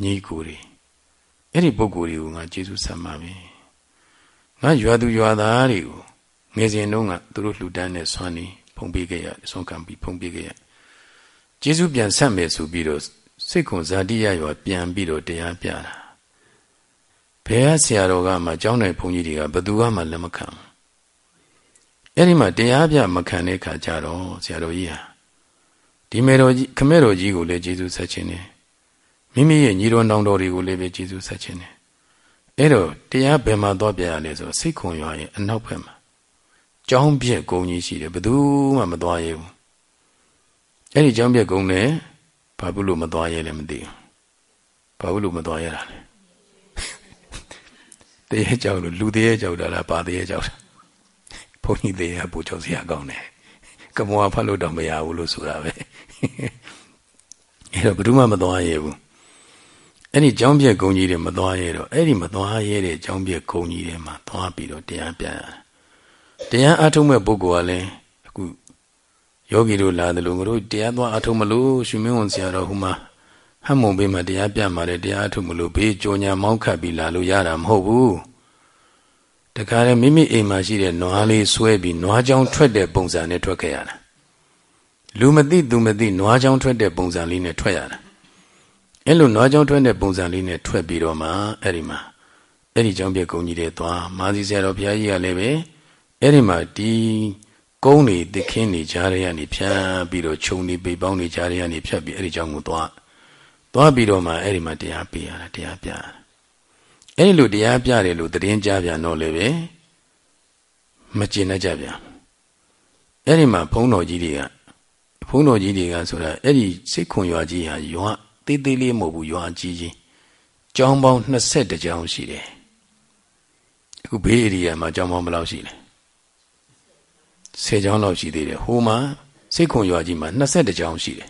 ညီကိုတွေအဲ့ဒီပုဂ္ဂိုလ်တွေကိုငါကျေစုဆက်မှာပဲငါရွာသူရွာသားတွေကိုငယ်စဉ်တုန်းကသူတို့လှူဒန်းတဲ့ဆွမ်းနေဖုံးပေးခဲ့ရဆွမ်းခံပြီးဖုံးပေးခဲ့ရ ကျေးဇူးပြန်ဆက်မယ်ဆိုပြီးတော့စိတ်ခွန်ဇာတိရရွာပြန်ပြီးတော့တရားပြတာဘယ်ဆရာတော်ကမှကျောင်းနိုင်ဘုန်းကြီးတွေကဘယ်သူကမှလက်မခံအဲ့ဒီမှာတရားပြမခံတဲ့ခါကျတော့ဆရာတော်ကြီးဟာဒီမေတော်ကြီးခမဲတော်ကြီးကိုလည်းကျေးဇူးဆက်ခြင်းနဲ့မိမိရဲ့ညီတော်နောင်တော်တွေကိုလည်းပဲကျေးဇူးဆက်ခြင်းနဲ့အဲ့တော့တရားဘယ်မှာသွားပြရလဲဆိုစိတ်ခွန်ရွာရဲ့အနောက်ဘက်မှာကျောင်းပြက်ကုန်းကြီးရှိတယ်ဘယ်သူမှမသွားရဘူး အဲ့ဒီကျောင်းပြက်ကုန်းနဲ့ဘာဖြစ်လို့မသွားရဲလဲမသိဘူးဘာဖြစ်လို့မသွားရတာလဲတရေကြောက်လို့လူတရေကြောက်တာလားပါတရေကြောက်တာဘုန်းကြီးတရေကပူကြောက်စရာကောင်းတယ်ကမောဖတ်လို့တော့မရဘူးလို့ဆိုတာပဲအဲ့တော့ဘယ်သူမှမသွားရဲဘူးအဲ့ဒီကျောင်းပြက်ကုန်းကြီးတွေမသွားရဲတော့အဲ့ဒီမသွားရဲတဲ့ကျောင်းပြက်ကုန်းကြီးတွေမှာသွားပြီးတော့တရားပြန်တရားအထုံးမဲ့ပုဂ္ဂိုလ်ကလည်းအခု ယောဂီတို့လာတယ်လို့ငါတို့တရားသွားအထုံးမလို့ရှင်မင်းဝန်ဆရာတော်ဟိုမှာဟမ်မုံဘေးမှာတရားပြမှာတယ်တရားအထုံးမလို့ဘေးကြောညာမောင်းခတ်ပြီးလာလို့ရတာမဟုတ်ဘူးတခါလေမိမိအိမ်မှာရှိတဲ့နွားလေးဆွဲပြီးနွားချောင်းထွက်တဲ့ပုံစံနဲ့ထွက်ခဲ့ရတာလူမသိသူမသိနွားချောင်းထွက်တဲ့ပုံစံလေးနဲ့ထွက်ရတာအဲ့လိုနွားချောင်းထွက်တဲ့ပုံစံလေးနဲ့ထွက်ပြီးတော့မှအဲ့ဒီမှာအဲ့ဒီကျောင်းပြကုန်းကြီးတွေသွားမာစီဆရာတော်ဘုရားကြီးကလည်းပဲအဲ့ဒီမှာဒီ ကုန်းနေသခင်နေကြားရရနေဖြန်းပြီးတော့ခြုံနေပိပေါင်းနေကြားရရနေဖြတ်ပြီးအဲ့ဒီကျောင်းကိုသွားသွားပြီးတော့မှအဲ့ဒီမှာတရားပေးရတာတရားပြအဲ့ဒီလိုတရားပြတယ်လို့တည်င်းကြပြန်တော့လည်းပဲမကျင်တတ်ကြပြန်အဲ့ဒီမှာဘုန်းတော်ကြီးတွေကဘုန်းတော်ကြီးတွေကဆိုတာအဲ့ဒီစိတ်ခွန်ရွာကြီးဟာရွာသေးသေးလေးမဟုတ်ဘူးရွာကြီးကြီးကျောင်းပေါင်း22ကျောင်းရှိတယ်အခုဘေးဧရိယာမှာကျောင်းပေါင်းဘယ်လောက်ရှိလဲ 10ကျောင်းလောက်ရှိသေးတယ်ဟိုမှာစိတ်ခွန်ရွာကြီးမှာ22ကျောင်းရှိတယ်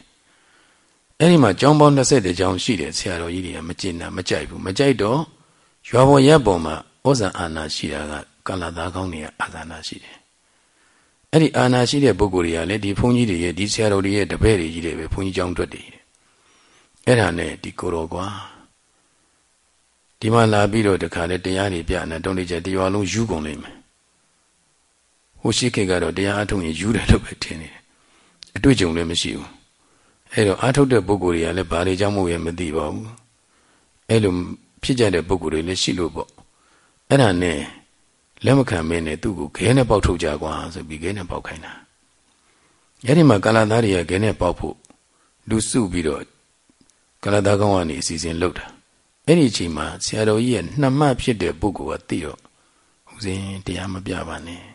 အဲ့ဒီမှာကျောင်းပေါင်း22ကျောင်းရှိတယ်ဆရာတော်ကြီးတွေကမကျင်တာမကြိုက်ဘူးမကြိုက်တော့ရွာပေါ်ရက်ပေါ်မှာဩဇာအာဏာရှိတာကကာလသားကောင်းတွေကအာဇာနာရှိတယ်အဲ့ဒီအာဏာရှိတဲ့ပုဂ္ဂိုလ်တွေကလည်းဒီဘုန်းကြီးတွေရဲ့ဒီဆရာတော်တွေရဲ့တပည့်တွေကြီးတွေပဲဘုန်းကြီးကျောင်းတွက်တယ်အဲ့ဒါနဲ့ဒီကိုတော်ကွာဒီမှာလာပြီးတော့တခါလေတရားတွေပြနေတုံးလေးချက်တရားလုံးယူကုန်လိမ့်မယ် ဟိုရှိခေတ်ကတော့တရားအထုတ်ရင်ယူတယ်လို့ပဲထင်နေတယ်အတွေ့အကြုံလည်းမရှိဘူးအဲ့တော့အထုတ်တဲ့ပုဂ္ဂိုလ်တွေကလည်းဘာတွေကြောင့်မို့ရမသိပါဘူးအဲ့လိုဖြစ်ကြတဲ့ပုဂ္ဂိုလ်တွေလည်းရှိလို့ပေါ့အဲ့ဒါနဲ့လက်မခံမင်းနဲ့သူ့ကိုခဲနဲ့ပေါက်ထုတ်ကြကွာဆိုပြီးခဲနဲ့ပေါက်ခိုင်းတာအဲ့ဒီမှာကာလသားတွေကခဲနဲ့ပေါက်ဖို့လူစုပြီးတော့ကလသားကောင်းကနေအစီအစဉ်လုပ်တာအဲ့ဒီအချိန်မှာဆရာတော်ကြီးရဲ့နှမဖြစ်တဲ့ပုဂ္ဂိုလ်ကသိတော့ဦးဇင်းတရားမပြပါနဲ့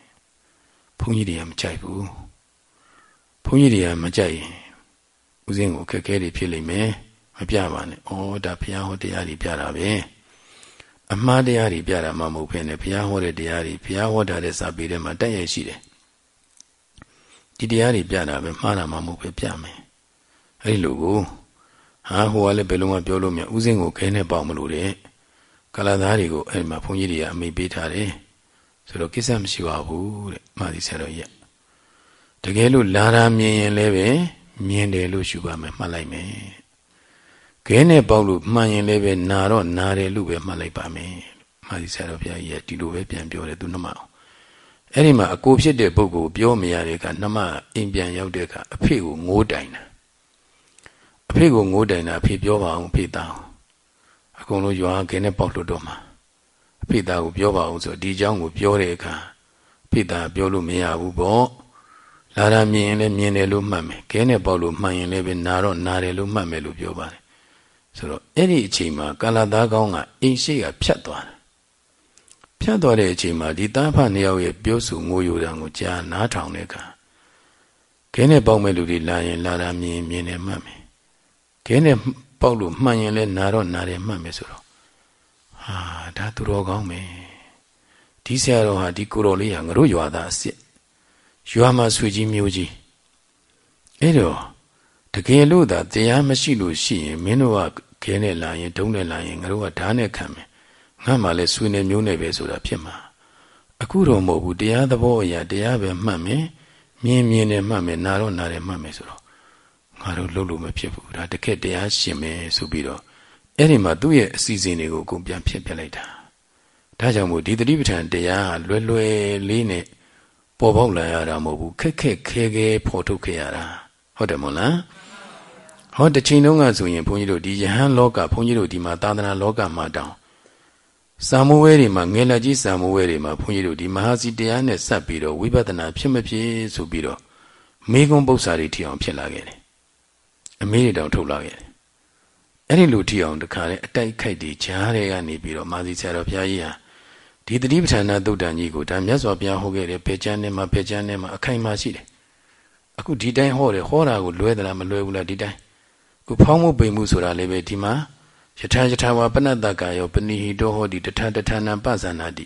ဘုန်းကြီးတွေကမကြိုက်ဘူးဘုန်းကြီးတွေကမကြိုက်ရင်ဦးဇင်းကိုခက်ခဲတွေဖြစ်လိမ့်မယ်မပြပါနဲ့ဩဒါဘုရားဟောတရားတွေပြတာပဲအမှားတရားတွေပြတာမှမဟုတ်ဘဲနဲ့ဘုရားဟောတဲ့တရားတွေဘုရားဟောတာတဲ့စာပေထဲမှာတက်ရရှိတယ်ဒီတရားတွေပြတာပဲမှားတာမှမဟုတ်ပဲပြမယ်အဲ့ဒီလိုကိုဟာဟိုကလည်းဘယ်လုံးမှပြောလို့မရဥစဉ်ကိုခဲနဲ့ပေါက်မလို့တဲ့ကလာသားတွေကိုအဲ့မှာဘုန်းကြီးတွေကအမိပေးထားတယ် ဆိုတော့ကိစ္စမရှိပါဘူးတဲ့မာသီဆရာတော်ကြီးတကယ်လို့လာတာမြင်ရင်လည်းပဲမြင်တယ်လို့ရှုပါမယ်မှတ်လိုက်မယ်ခဲနဲ့ပေါက်လို့မှန်ရင်လည်းပဲနာတော့နာတယ်လို့ပဲမှတ်လိုက်ပါမယ်မာသီဆရာတော်ဘုရားကြီးကဒီလိုပဲပြန်ပြောတယ်သူနှမအောင်အဲ့ဒီမှာအကိုဖြစ်တဲ့ပုဂ္ဂိုလ်ပြောမရတဲ့ကနှမအိမ်ပြန်ရောက်တဲ့ကအဖေကိုငိုးတိုင်တာအဖေကိုငိုးတိုင်တာအဖေပြောပါအောင်ဖေသားအကုန်လုံးရွာခင်းနဲ့ပေါက်လို့တော့မှာအ ဖေသားကိုပြောပါအောင်ဆိုဒီအကြောင်းကိုပြောတဲ့အခါဖေသားပြောလို့မရဘူးပေါ့လာတာမြင်ရင်လည်းမြင်တယ်လို့မှတ်မယ်ခဲနဲ့ပေါက်လို့မှန်ရင်လည်းပဲနာတော့နာတယ်လို့မှတ်မယ်လို့ပြောပါတယ်ဆိုတော့အဲ့ဒီအချိန်မှာကာလသားကောင်းကအိမ်ရှိကဖြတ်သွားတယ်ဖြတ်သွားတဲ့အချိန်မှာဒီတန်းဖနှစ်ယောက်ရဲ့ပြောဆိုငိုယိုတံကိုကြားနားထောင်တဲ့အခါခဲနဲ့ပေါက်မဲ့လူတွေလာရင်လာတာမြင်မြင်တယ်မှတ်မယ်ခဲနဲ့ပေါက်လို့မှန်ရင်လည်းနာတော့နာတယ်မှတ်မယ်ဆိုတော့ ဟာဒါသူတော်ကောင်းမယ်ဒီဆရာတော်ဟာဒီကိုတော်လေးဟာငါတို့ရွာသားအစ်စ်ရွာမှာဆွေကြီးမျိုးကြီးအဲ့တော့တကယ်လို့သာတရားမရှိလို့ရှိရင်မင်းတို့ကခဲနဲ့လာရင်ဒုံးနဲ့လာရင်ငါတို့ကဓာတ်နဲ့ခံမယ်ငါမှလည်းဆွေနဲ့မျိုးနဲ့ပဲဆိုတာဖြစ်မှာအခုတော့မဟုတ်ဘူးတရားသဘောအရာတရားပဲမှတ်မယ်မြင်မြင်နဲ့မှတ်မယ်နာတော့နာတယ်မှတ်မယ်ဆိုတော့ငါတို့လုပ်လို့မဖြစ်ဘူးဒါတကက်တရားရှင်မယ်ဆိုပြီးတော့ အဲ့ဒီမှာသူ့ရဲ့အစီအစဉ်တွေကိုအကုန်ပြန်ဖြစ်ပြလိုက်တာဒါကြောင့်မို့ဒီတတိပဋ္ဌာန်တရားလွယ်လွယ်လေးနဲ့ပေါ်ပေါက်လာရတာမဟုတ်ဘူးခက်ခက်ခဲခဲဖော်ထုတ်ခဲ့ရတာဟုတ်တယ်မို့လားဟောတစ်ချိန်လုံးကဆိုရင်ဘုန်းကြီးတို့ဒီယဟန်လောကဘုန်းကြီးတို့ဒီမှာသာသနာလောကမှာတောင်စာမိုးဝဲတွေမှာငယ်လက်ကြီးစာမိုးဝဲတွေမှာဘုန်းကြီးတို့ဒီမဟာစီတရားနဲ့ဆက်ပြီးတော့ဝိပဿနာဖြစ်မဖြစ်ဆိုပြီးတော့မေကွန်းပု္ပ္ပာတွေထီအောင်ဖြစ်လာခဲ့တယ်အမေးတွေတောင်ထုတ်လာခဲ့တယ် အဲ့ဒီလိုထီအောင်တခါလေအတိုက်ခိုက်တွေကြားတဲ့ကနေပြီးတော့မာစီဆရာတော်ဘုရားကြီးဟာဒီတတိပဋ္ဌာန်သုတ်တန်ကြီးကိုဒါမြတ်စွာဘုရားဟောခဲ့တယ်ပေချမ်းနဲ့မှာပေချမ်းနဲ့မှာအခိုင်အမာရှိတယ်အခုဒီတိုင်းဟောတယ်ဟောတာကိုလွဲသလားမလွဲဘူးလားဒီတိုင်းခုဖောင်းမှုပိန်မှုဆိုတာလည်းပဲဒီမှာယထာယထာဝပနတ္တကာယောပဏိဟိတောဟောဒီတထတထနံပဇာနာတိ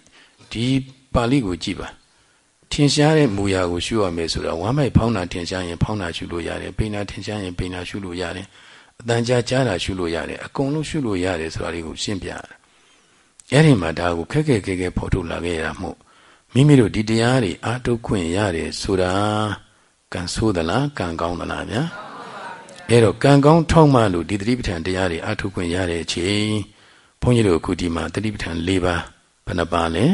ဒီပါဠိကိုကြည့်ပါထင်ရှားတဲ့မူရာကိုရှုရမယ်ဆိုတာဝမ်းမိုက်ဖောင်းတာထင်ရှားရင်ဖောင်းတာရှုလို့ရတယ်ပိန်တာထင်ရှားရင်ပိန်တာရှုလို့ရတယ် အတန်ကြာကြားတာရှုလို့ရတယ်အကုန်လုံးရှုလို့ရတယ်ဆိုတာလေးကိုရှင်းပြရတယ်အဲ့ဒီမှာဒါကိုခက်ခဲခဲခဲဖော်ထုတ်လာခဲ့ရမှုမိမိတို့ဒီတရားတွေအာထုတ်ခွင့်ရတယ်ဆိုတာကံဆိုးသလားကံကောင်းသလားဗျာအဲ့တော့ကံကောင်းထောက်မှလို့ဒီတတိပဋ္ဌာန်တရားတွေအာထုတ်ခွင့်ရတဲ့အချိန်ဘုန်းကြီးတို့အခုဒီမှာတတိပဋ္ဌာန်၄ပါးဘယ်နှပါလဲ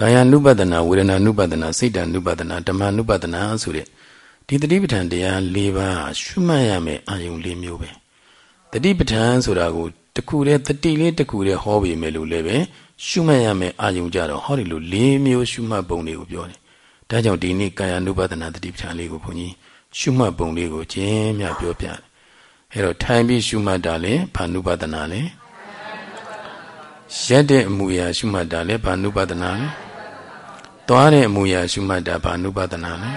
ကာယ ानु ပဒနာဝေဒနာ ानु ပဒနာစိတ်တ ानु ပဒနာဓမ္မ ानु ပဒနာဆိုတဲ့ ဒီတတိပဋ္ဌာန်တရား၄ပါးရှုမှတ်ရမယ်အာယုံ၄မျိုးပဲတတိပဋ္ဌာန်ဆိုတာကိုတခုတည်းတတိလေးတခုတည်းဟောပြီးမယ်လို့လည်းပဲရှုမှတ်ရမယ်အာယုံကြတော့ဟောဒီလို၄မျိုးရှုမှတ်ပုံတွေကိုပြောတယ်ဒါကြောင့်ဒီနေ့ကာယ ानु ပဒနာတတိပဋ္ဌာန်လေးကိုဘုန်းကြီးရှုမှတ်ပုံလေးကိုကျင်းမြပြောပြတယ်အဲတော့ထိုင်ပြီးရှုမှတ်တာလေဘာနုပဒနာလဲရက်တဲ့အမူအရာရှုမှတ်တာလေဘာနုပဒနာလဲသွားတဲ့အမူအရာရှုမှတ်တာဘာနုပဒနာလဲ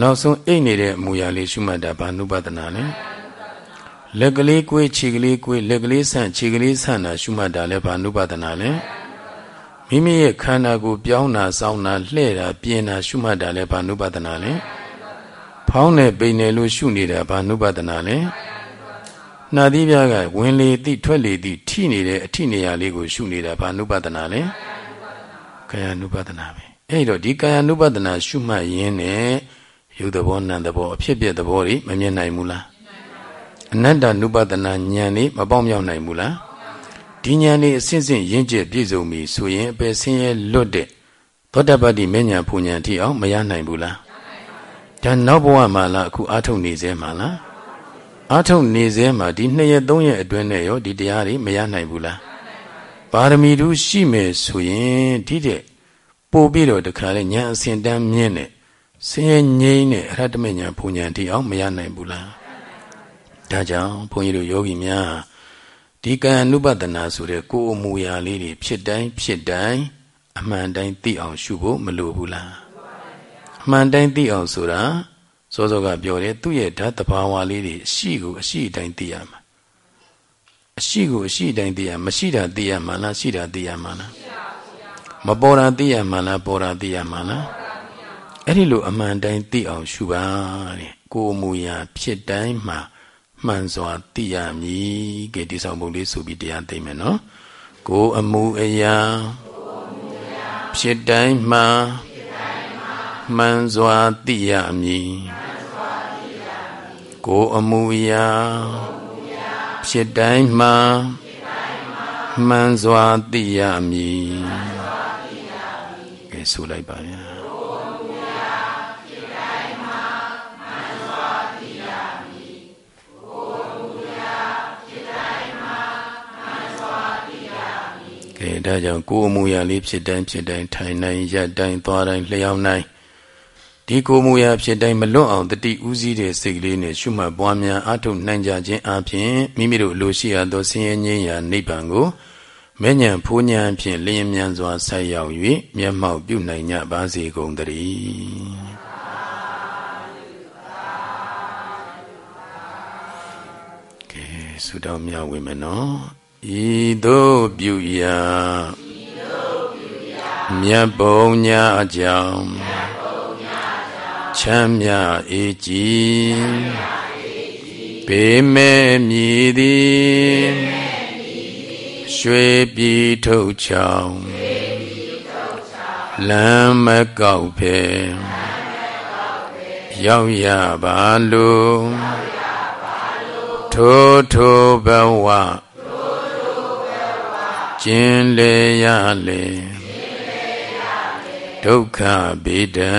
နောက်ဆုံးအိတ်နေတဲ့အမူအရာလေးရှုမှတ်တာဘာနုပဒနာလဲလက်ကလေးကွေးခြေကလေးကွေးလက်ကလေးဆန့်ခြေကလေးဆန့်တာရှုမှတ်တာလဲဘာနုပဒနာလဲမိမိရဲ့ခန္ဓာကိုပြောင်းတာစောင်းတာလှဲ့တာပြင်တာရှုမှတ်တာလဲဘာနုပဒနာလဲဖောင်းနေပိန်နေလို့ရှုနေတာဘာနုပဒနာလဲနှာသီးပြားကဝင်လေသည့်ထွက်လေသည့်ထိနေတဲ့အထိနေရာလေးကိုရှုနေတာဘာနုပဒနာလဲကာယ ानु ပဒနာပဲအဲ့တော့ဒီကာယ ानु ပဒနာရှုမှတ်ရင်းနဲ့ ယုတ်သဘောနံသဘောအဖြစ်ပြက်သဘောတွေမမြင်နိုင်ဘူးလားအနတ္တ ानु ပဒနာဉာဏ်လေးမပေါက်မြောက်နိုင်ဘူးလားဒီဉာဏ်လေးအစဉ်စဉ်ရင့်ကျက်ပြည့်စုံပြီဆိုရင်အပယ်ဆင်းရဲလွတ်တဲ့သောတပတ္တိမဉ္ဇဉ်ဖူဉဏ်ထိအောင်မရနိုင်ဘူးလားဒါနောက်ဘဝမှာလားအခုအာထုတ်နေသေးမှာလားအာထုတ်နေသေးမှာဒီနှစ်ရက်သုံးရက်အတွင်းနဲ့ရောဒီတရားတွေမရနိုင်ဘူးလားပါရမီတို့ရှိမယ်ဆိုရင်ဒီတဲ့ပို့ပြီးတော့တခါလဲညာအစဉ်တန်းမြင့်နဲ့ ဆင်းရဲငြိမ်းနဲ့အရဟတမေညာဘုံညာတိအောင်မရနိုင်ဘူးလားဒါကြောင့်ဘုန်းကြီးတို့ယောဂီများဒီကံ ानु ပဒနာဆိုတဲ့ကိုယ်အမူအရာလေးတွေဖြစ်တိုင်းဖြစ်တိုင်းအမှန်တိုင်းသိအောင်ရှုဖို့မလိုဘူးလားအမှန်တိုင်းသိအောင်ဆိုတာစောစောကပြောတယ်သူ့ရဲ့ဓာတ်တဘာဝလေးတွေအရှိကိုအရှိတိုင်းသိရမှာအရှိကိုအရှိတိုင်းသိရမရှိတာသိရမှာလားရှိတာသိရမှာလားမပေါ်တာသိရမှာလားပေါ်တာသိရမှာလား အဲ့ဒီလိုအမှန်တိုင်းသိအောင်ရှုပါတဲ့ကိုယ်မူရာဖြစ်တိုင်းမှာမှန်စွာသိရမည်ကဲဒီဆောင်ပုံလေးဆိုပြီးတရားသိမယ်နော်ကိုယ်အမူအရာဖြစ်တိုင်းမှာမှန်စွာသိရမည်ကိုယ်အမူအရာဖြစ်တိုင်းမှာမှန်စွာသိရမည်ကဲဆိုလိုက်ပါဗျာ ကဲဒါကြောင့်ကိုယ်အမူအရာလေးဖြစ်တိုင်းဖြစ်တိုင်းထိုင်တိုင်းရပ်တိုင်းသွားတိုင်းလျှောက်တိုင်းဒီကိုယ်မူအရာဖြစ်တိုင်းမလွတ်အောင်တတိဥစည်းတဲ့စိတ်ကလေးနဲ့ရှုမှတ်ပွားများအထုတ်နိုင်ကြခြင်းအပြင်မိမိတို့လိုရှိရသောဆင်းရဲငြိမ်းရာနိဗ္ဗာန်ကိုမဲ့ညံဖူးညံဖြင့်လျင်မြန်စွာဆက်ရောက်၍မျက်မှောက်ပြုနိုင်ကြပါစေကုန်သတည်းကဲဆုတောင်းမြဝေမယ်နော် ဤသို့ပြုရာမြတ်ဘုံညာအကြောင်းချမ်းမြအေးကြည်ဘေမဲ့မြည်သည်ရွှေပြည်ထုတ်ချောင်းလမ်းမကောက်ဖဲရောက်ရပါလို့ထိုးထိုးဘဝ ကျင်လေရလေဒုက္ခဗေဒံ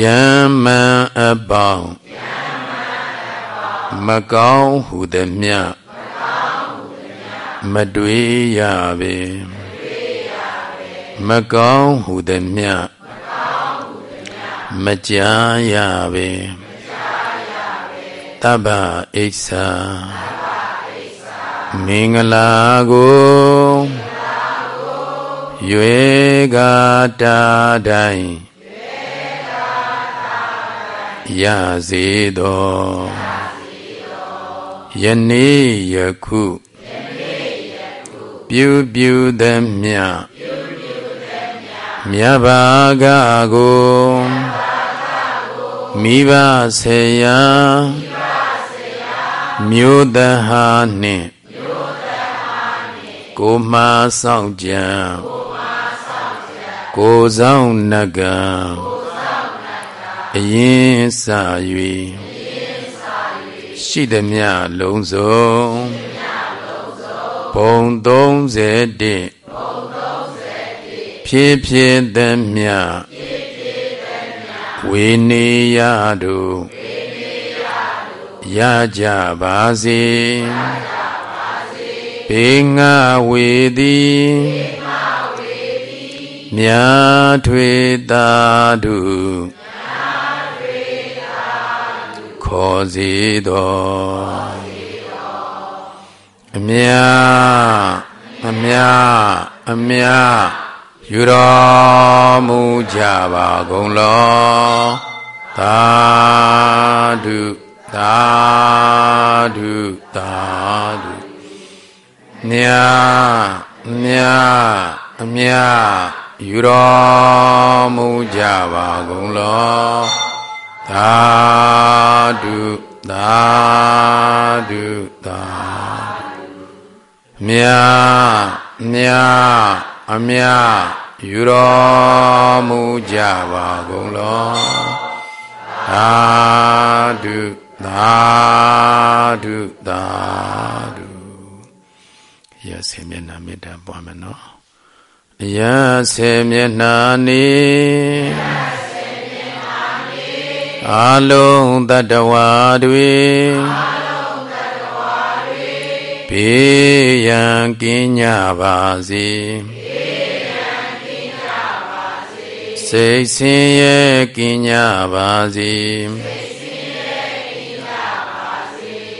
ယမ္မံအပေါင်းမကောင်းဟုသည်မြမတွေ့ရပေမကောင်းဟုသည်မြမကြားရပေတဗ္ဗဣစ္ဆာ မင်္ဂလာကိုရွေကာတာတိုင်းရစေသောယနေ့ယခုပြုပြုသမျှမြတ်ဘာကကိုမိဘဆေယမြို့တဟာနှင့် ကိုမှစောင့်ကြံကိုဆောင်နကံအရင်စ၍ရှိသည်မြလုံးစုံဘုံ31ဖြစ်ဖြစ်သည်မြဝေနေရတို့ရကြပါစေ ဘေငါဝေသည်မြာထွေတာတို့ခေါ်စေတော်အမြအမြအမြယူတော်မူကြပါကုန်လောသာဓုသာဓုသာဓု မြမြအမြယူတော်မူကြပါကုန်လောသာဓုသာဓုသာမြမြအမြယူတော်မူကြပါကုန်လောသာဓုသာဓုသာဓု ရစေမျက်နှာမေတ္တာပွားမယ်နော်ရစေမျက်နှာနေအာလုံးတတဝါတွေဘေးရန်ကင်းကြပါစေစိတ်ဆင်းရဲကင်းကြပါစေ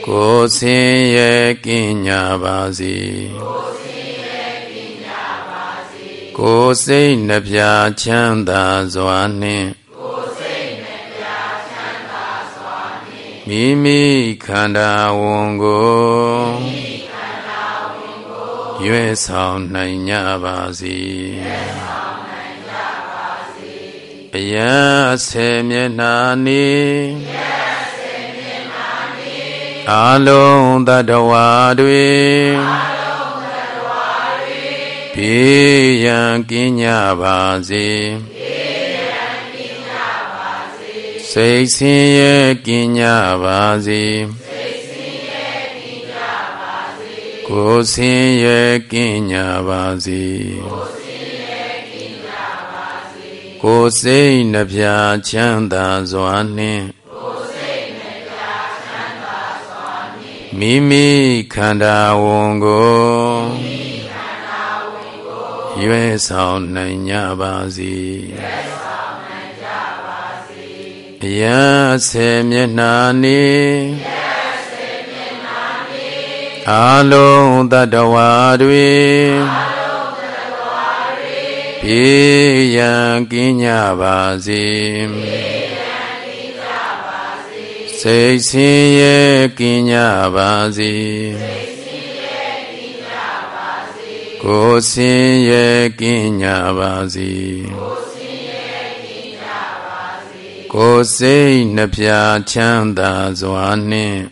ကိုယ်ဆင်းရဲကင်းကြပါစေကိုယ်စိတ်နှပြချမ်းသာစွာနှင့်မိမိခန္ဓာဝန်ကိုရွေးဆောင်နိုင်ကြပါစေအယဆေမျက်နာနေ အလုံးတတဝါတွေပြေရန်ကင်းကြပါစေစိတ်ဆင်းရဲကင်းကြပါစေကိုယ်ဆင်းရဲကင်းကြပါစေကိုယ်စိတ်နှပြချမ်းသာစွာနှင့် မိမိခန္ဓာဝန်ကိုရွေးဆောင်နိုင်ကြပါစေအယဆေမျက်နာနေအာလုံးတတဝါတွေပြေရန်ကင်းကြပါစေ စိတ်ဆင်းရဲကင်းကြပါစေကိုယ်ဆင်းရဲကင်းကြပါစေကိုယ်စိတ်နှပြချမ်းသာစွာနှင့်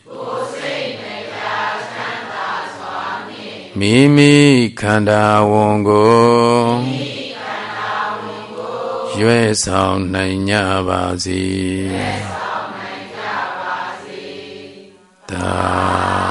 မိမိခန္ဓာဝန်ကိုရွေးဆောင်နိုင်ကြပါစေ သာ